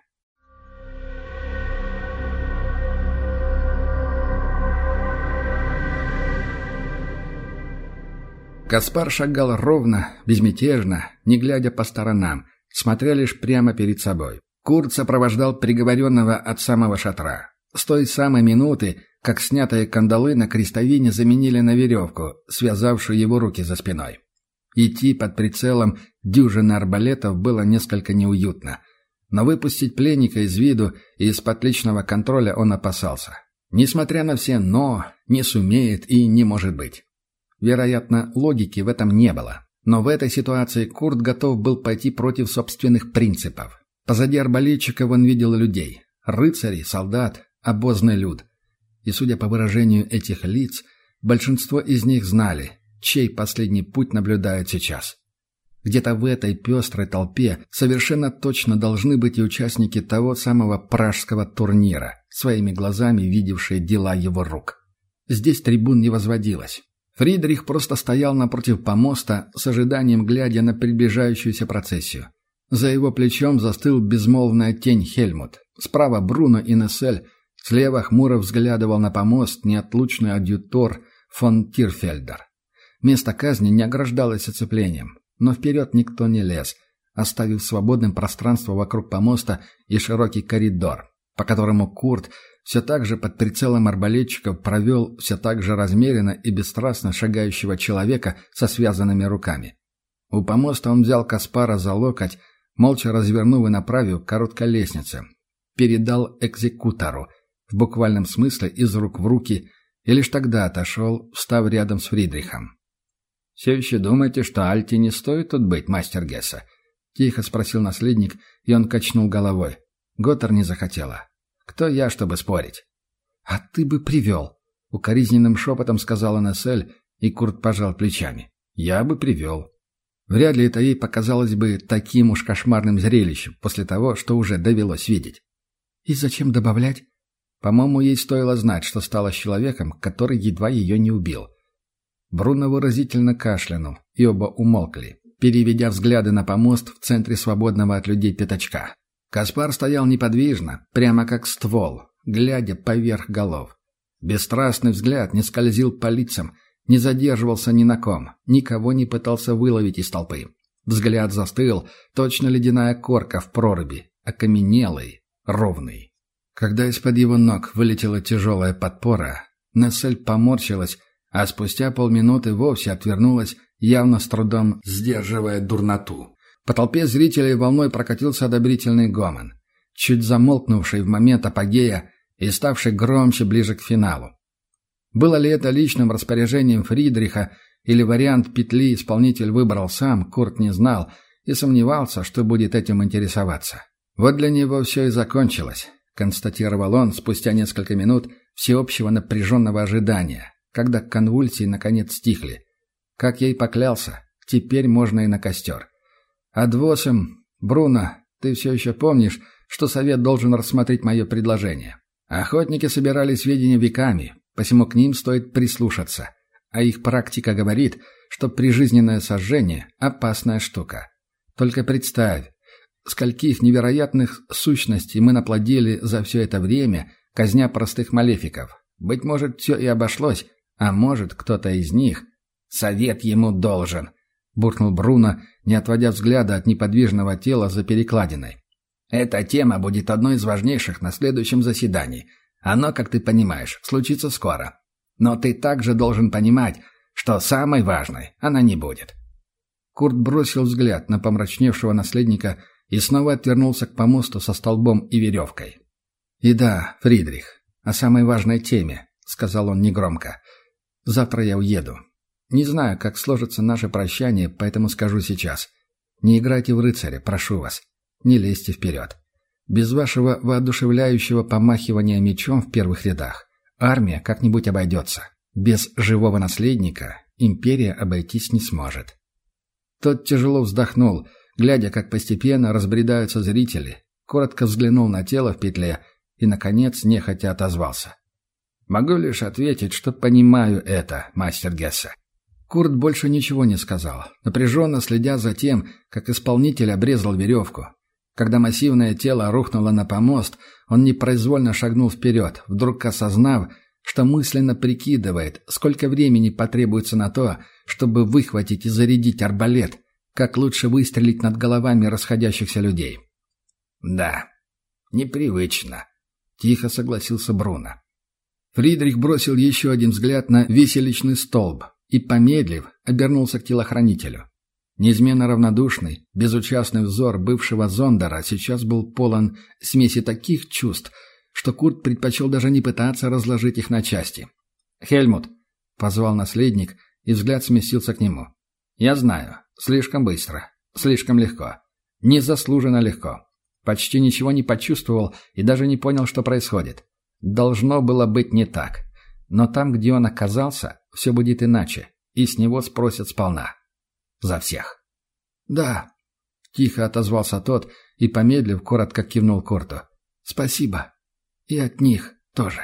Каспар шагал ровно, безмятежно, не глядя по сторонам, смотря лишь прямо перед собой. Курт сопровождал приговоренного от самого шатра. С той самой минуты, как снятые кандалы на крестовине заменили на веревку, связавшую его руки за спиной. Идти под прицелом дюжины арбалетов было несколько неуютно. Но выпустить пленника из виду и из-под личного контроля он опасался. Несмотря на все «но», не сумеет и не может быть. Вероятно, логики в этом не было. Но в этой ситуации Курт готов был пойти против собственных принципов. Позади арбалетчиков он видел людей. Рыцарей, солдат, обозный люд. И, судя по выражению этих лиц, большинство из них знали, чей последний путь наблюдают сейчас. Где-то в этой пестрой толпе совершенно точно должны быть и участники того самого пражского турнира, своими глазами видевшие дела его рук. Здесь трибун не возводилось. Фридрих просто стоял напротив помоста, с ожиданием глядя на приближающуюся процессию. За его плечом застыл безмолвная тень Хельмут. Справа Бруно и Нессель. Слева хмуро взглядывал на помост неотлучный адъютор фон Тирфельдер. Место казни не ограждалось оцеплением, но вперед никто не лез, оставив свободным пространство вокруг помоста и широкий коридор, по которому Курт все так же под прицелом арбалетчиков провел все так же размеренно и бесстрастно шагающего человека со связанными руками. У помоста он взял Каспара за локоть, молча развернув и направив короткой лестнице. Передал экзекутору, в буквальном смысле из рук в руки, и лишь тогда отошел, встав рядом с Фридрихом. «Все еще думаете, что Альти не стоит тут быть, мастер Гесса?» — тихо спросил наследник, и он качнул головой. Готтер не захотела. Кто я, чтобы спорить? А ты бы привел. Укоризненным шепотом сказала Нессель, и Курт пожал плечами. Я бы привел. Вряд ли это ей показалось бы таким уж кошмарным зрелищем после того, что уже довелось видеть. И зачем добавлять? По-моему, ей стоило знать, что стала с человеком, который едва ее не убил. Бруно выразительно кашлянул, и оба умолкли, переведя взгляды на помост в центре свободного от людей пятачка. Каспар стоял неподвижно, прямо как ствол, глядя поверх голов. Бесстрастный взгляд не скользил по лицам, не задерживался ни на ком, никого не пытался выловить из толпы. Взгляд застыл, точно ледяная корка в проруби, окаменелый, ровный. Когда из-под его ног вылетела тяжелая подпора, Нессель поморщилась, а спустя полминуты вовсе отвернулась, явно с трудом сдерживая дурноту. По толпе зрителей волной прокатился одобрительный гомон, чуть замолкнувший в момент апогея и ставший громче ближе к финалу. Было ли это личным распоряжением Фридриха или вариант петли исполнитель выбрал сам, Курт не знал и сомневался, что будет этим интересоваться. Вот для него все и закончилось, констатировал он спустя несколько минут всеобщего напряженного ожидания, когда конвульсии наконец стихли. Как ей поклялся, теперь можно и на костер. «Адвосом, Бруно, ты все еще помнишь, что совет должен рассмотреть мое предложение. Охотники собирали сведения веками, посему к ним стоит прислушаться. А их практика говорит, что прижизненное сожжение – опасная штука. Только представь, скольких невероятных сущностей мы наплодили за все это время, казня простых малефиков. Быть может, все и обошлось, а может, кто-то из них... Совет ему должен буркнул Бруно, не отводя взгляда от неподвижного тела за перекладиной. «Эта тема будет одной из важнейших на следующем заседании. Оно, как ты понимаешь, случится скоро. Но ты также должен понимать, что самой важной она не будет». Курт бросил взгляд на помрачневшего наследника и снова отвернулся к помосту со столбом и веревкой. «И да, Фридрих, о самой важной теме», — сказал он негромко. «Завтра я уеду. Не знаю, как сложится наше прощание, поэтому скажу сейчас. Не играйте в рыцаря, прошу вас. Не лезьте вперед. Без вашего воодушевляющего помахивания мечом в первых рядах армия как-нибудь обойдется. Без живого наследника империя обойтись не сможет. Тот тяжело вздохнул, глядя, как постепенно разбредаются зрители, коротко взглянул на тело в петле и, наконец, нехотя отозвался. «Могу лишь ответить, что понимаю это, мастер Гесса. Курт больше ничего не сказал, напряженно следя за тем, как исполнитель обрезал веревку. Когда массивное тело рухнуло на помост, он непроизвольно шагнул вперед, вдруг осознав, что мысленно прикидывает, сколько времени потребуется на то, чтобы выхватить и зарядить арбалет, как лучше выстрелить над головами расходящихся людей. «Да, непривычно», — тихо согласился Бруно. Фридрих бросил еще один взгляд на виселичный столб, и, помедлив, обернулся к телохранителю. Неизменно равнодушный, безучастный взор бывшего Зондера сейчас был полон смеси таких чувств, что Курт предпочел даже не пытаться разложить их на части. «Хельмут!» — позвал наследник, и взгляд сместился к нему. «Я знаю. Слишком быстро. Слишком легко. Незаслуженно легко. Почти ничего не почувствовал и даже не понял, что происходит. Должно было быть не так. Но там, где он оказался, все будет иначе, и с него спросят сполна. За всех. «Да», — тихо отозвался тот и, помедлив, коротко кивнул Курту. «Спасибо. И от них тоже».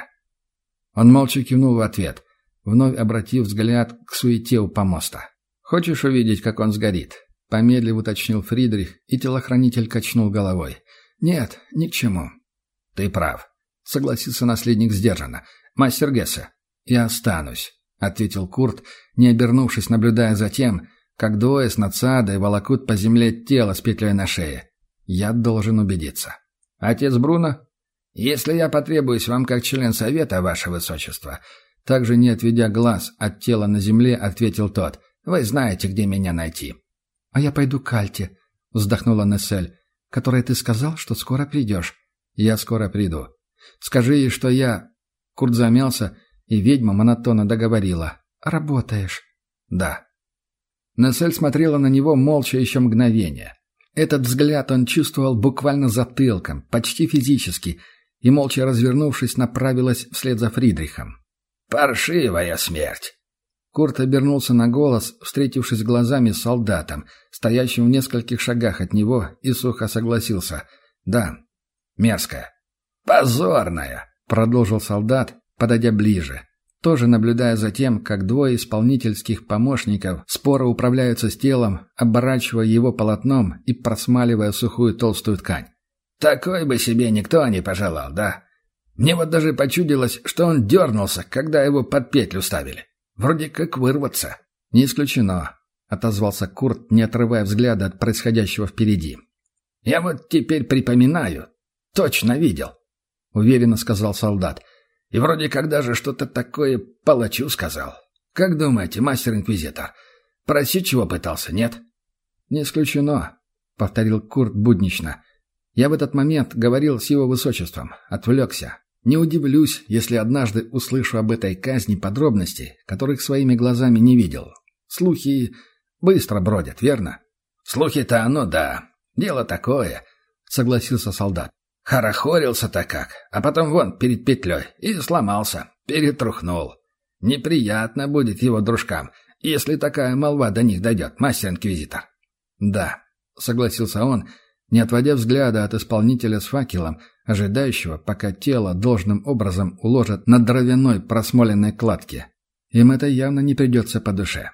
Он молча кивнул в ответ, вновь обратив взгляд к суете у помоста. «Хочешь увидеть, как он сгорит?» Помедлив уточнил Фридрих, и телохранитель качнул головой. «Нет, ни к чему». «Ты прав», — согласился наследник сдержанно. «Мастер Гессе, я останусь», — ответил Курт, не обернувшись, наблюдая за тем, как двое с надсадой волокут по земле тело с петлей на шее. «Я должен убедиться». «Отец Бруно?» «Если я потребуюсь вам как член совета, ваше высочество», также не отведя глаз от тела на земле, ответил тот. «Вы знаете, где меня найти». «А я пойду к Альте», — вздохнула Нессель, — «которой ты сказал, что скоро придешь». «Я скоро приду. Скажи ей, что я...» Курт замялся, и ведьма монотонно договорила. «Работаешь?» «Да». Нессель смотрела на него молча еще мгновение. Этот взгляд он чувствовал буквально затылком, почти физически, и, молча развернувшись, направилась вслед за Фридрихом. «Паршивая смерть!» Курт обернулся на голос, встретившись глазами с солдатом, стоящим в нескольких шагах от него, и сухо согласился. «Да, мерзкая». «Позорная!» — продолжил солдат, подойдя ближе, тоже наблюдая за тем, как двое исполнительских помощников споро управляются с телом, оборачивая его полотном и просмаливая сухую толстую ткань. «Такой бы себе никто не пожелал, да? Мне вот даже почудилось, что он дернулся, когда его под петлю ставили». Вроде как вырваться. Не исключено, отозвался Курт, не отрывая взгляда от происходящего впереди. Я вот теперь припоминаю. Точно видел, уверенно сказал солдат. И вроде как даже что-то такое палачу сказал. Как думаете, мастер-инквизитор, просить чего пытался, нет? Не исключено, повторил Курт буднично. Я в этот момент говорил с его высочеством, отвлекся. Не удивлюсь, если однажды услышу об этой казни подробности, которых своими глазами не видел. Слухи быстро бродят, верно? Слухи-то оно да. Дело такое, согласился солдат. Хорохорился-то как, а потом вон перед петлей и сломался, перетрухнул. Неприятно будет его дружкам, если такая молва до них дойдет, мастер-инквизитор. Да, согласился он, не отводя взгляда от исполнителя с факелом, ожидающего, пока тело должным образом уложат на дровяной просмоленной кладке. Им это явно не придется по душе.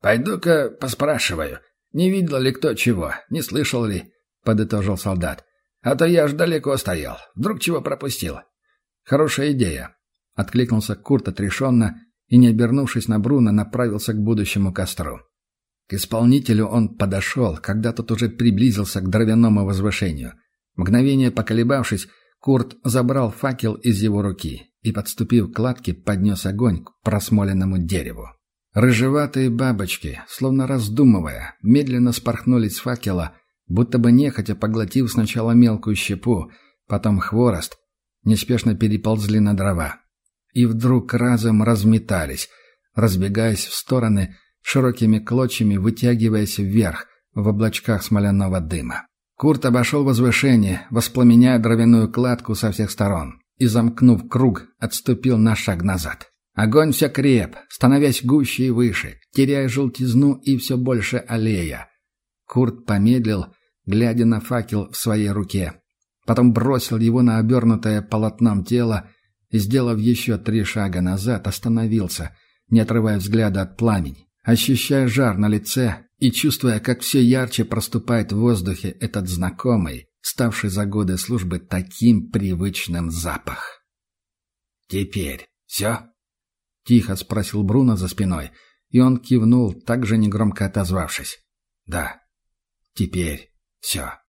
«Пойду-ка поспрашиваю, не видел ли кто чего, не слышал ли?» — подытожил солдат. «А то я ж далеко стоял, вдруг чего пропустил». «Хорошая идея», — откликнулся Курт отрешенно и, не обернувшись на Бруно, направился к будущему костру. К исполнителю он подошел, когда тот уже приблизился к дровяному возвышению. Мгновение поколебавшись, Курт забрал факел из его руки и, подступив к кладке, поднес огонь к просмоленному дереву. Рыжеватые бабочки, словно раздумывая, медленно спорхнули с факела, будто бы нехотя поглотив сначала мелкую щепу, потом хворост, неспешно переползли на дрова. И вдруг разом разметались, разбегаясь в стороны, широкими клочьями вытягиваясь вверх в облачках смоляного дыма. Курт обошел возвышение, воспламеняя дровяную кладку со всех сторон, и, замкнув круг, отступил на шаг назад. Огонь все креп, становясь гуще и выше, теряя желтизну и все больше аллея. Курт помедлил, глядя на факел в своей руке. Потом бросил его на обернутое полотном тело и, сделав еще три шага назад, остановился, не отрывая взгляда от пламени, ощущая жар на лице и чувствуя, как все ярче проступает в воздухе этот знакомый, ставший за годы службы таким привычным запах. «Теперь все?» — тихо спросил Бруно за спиной, и он кивнул, также негромко отозвавшись. «Да, теперь все».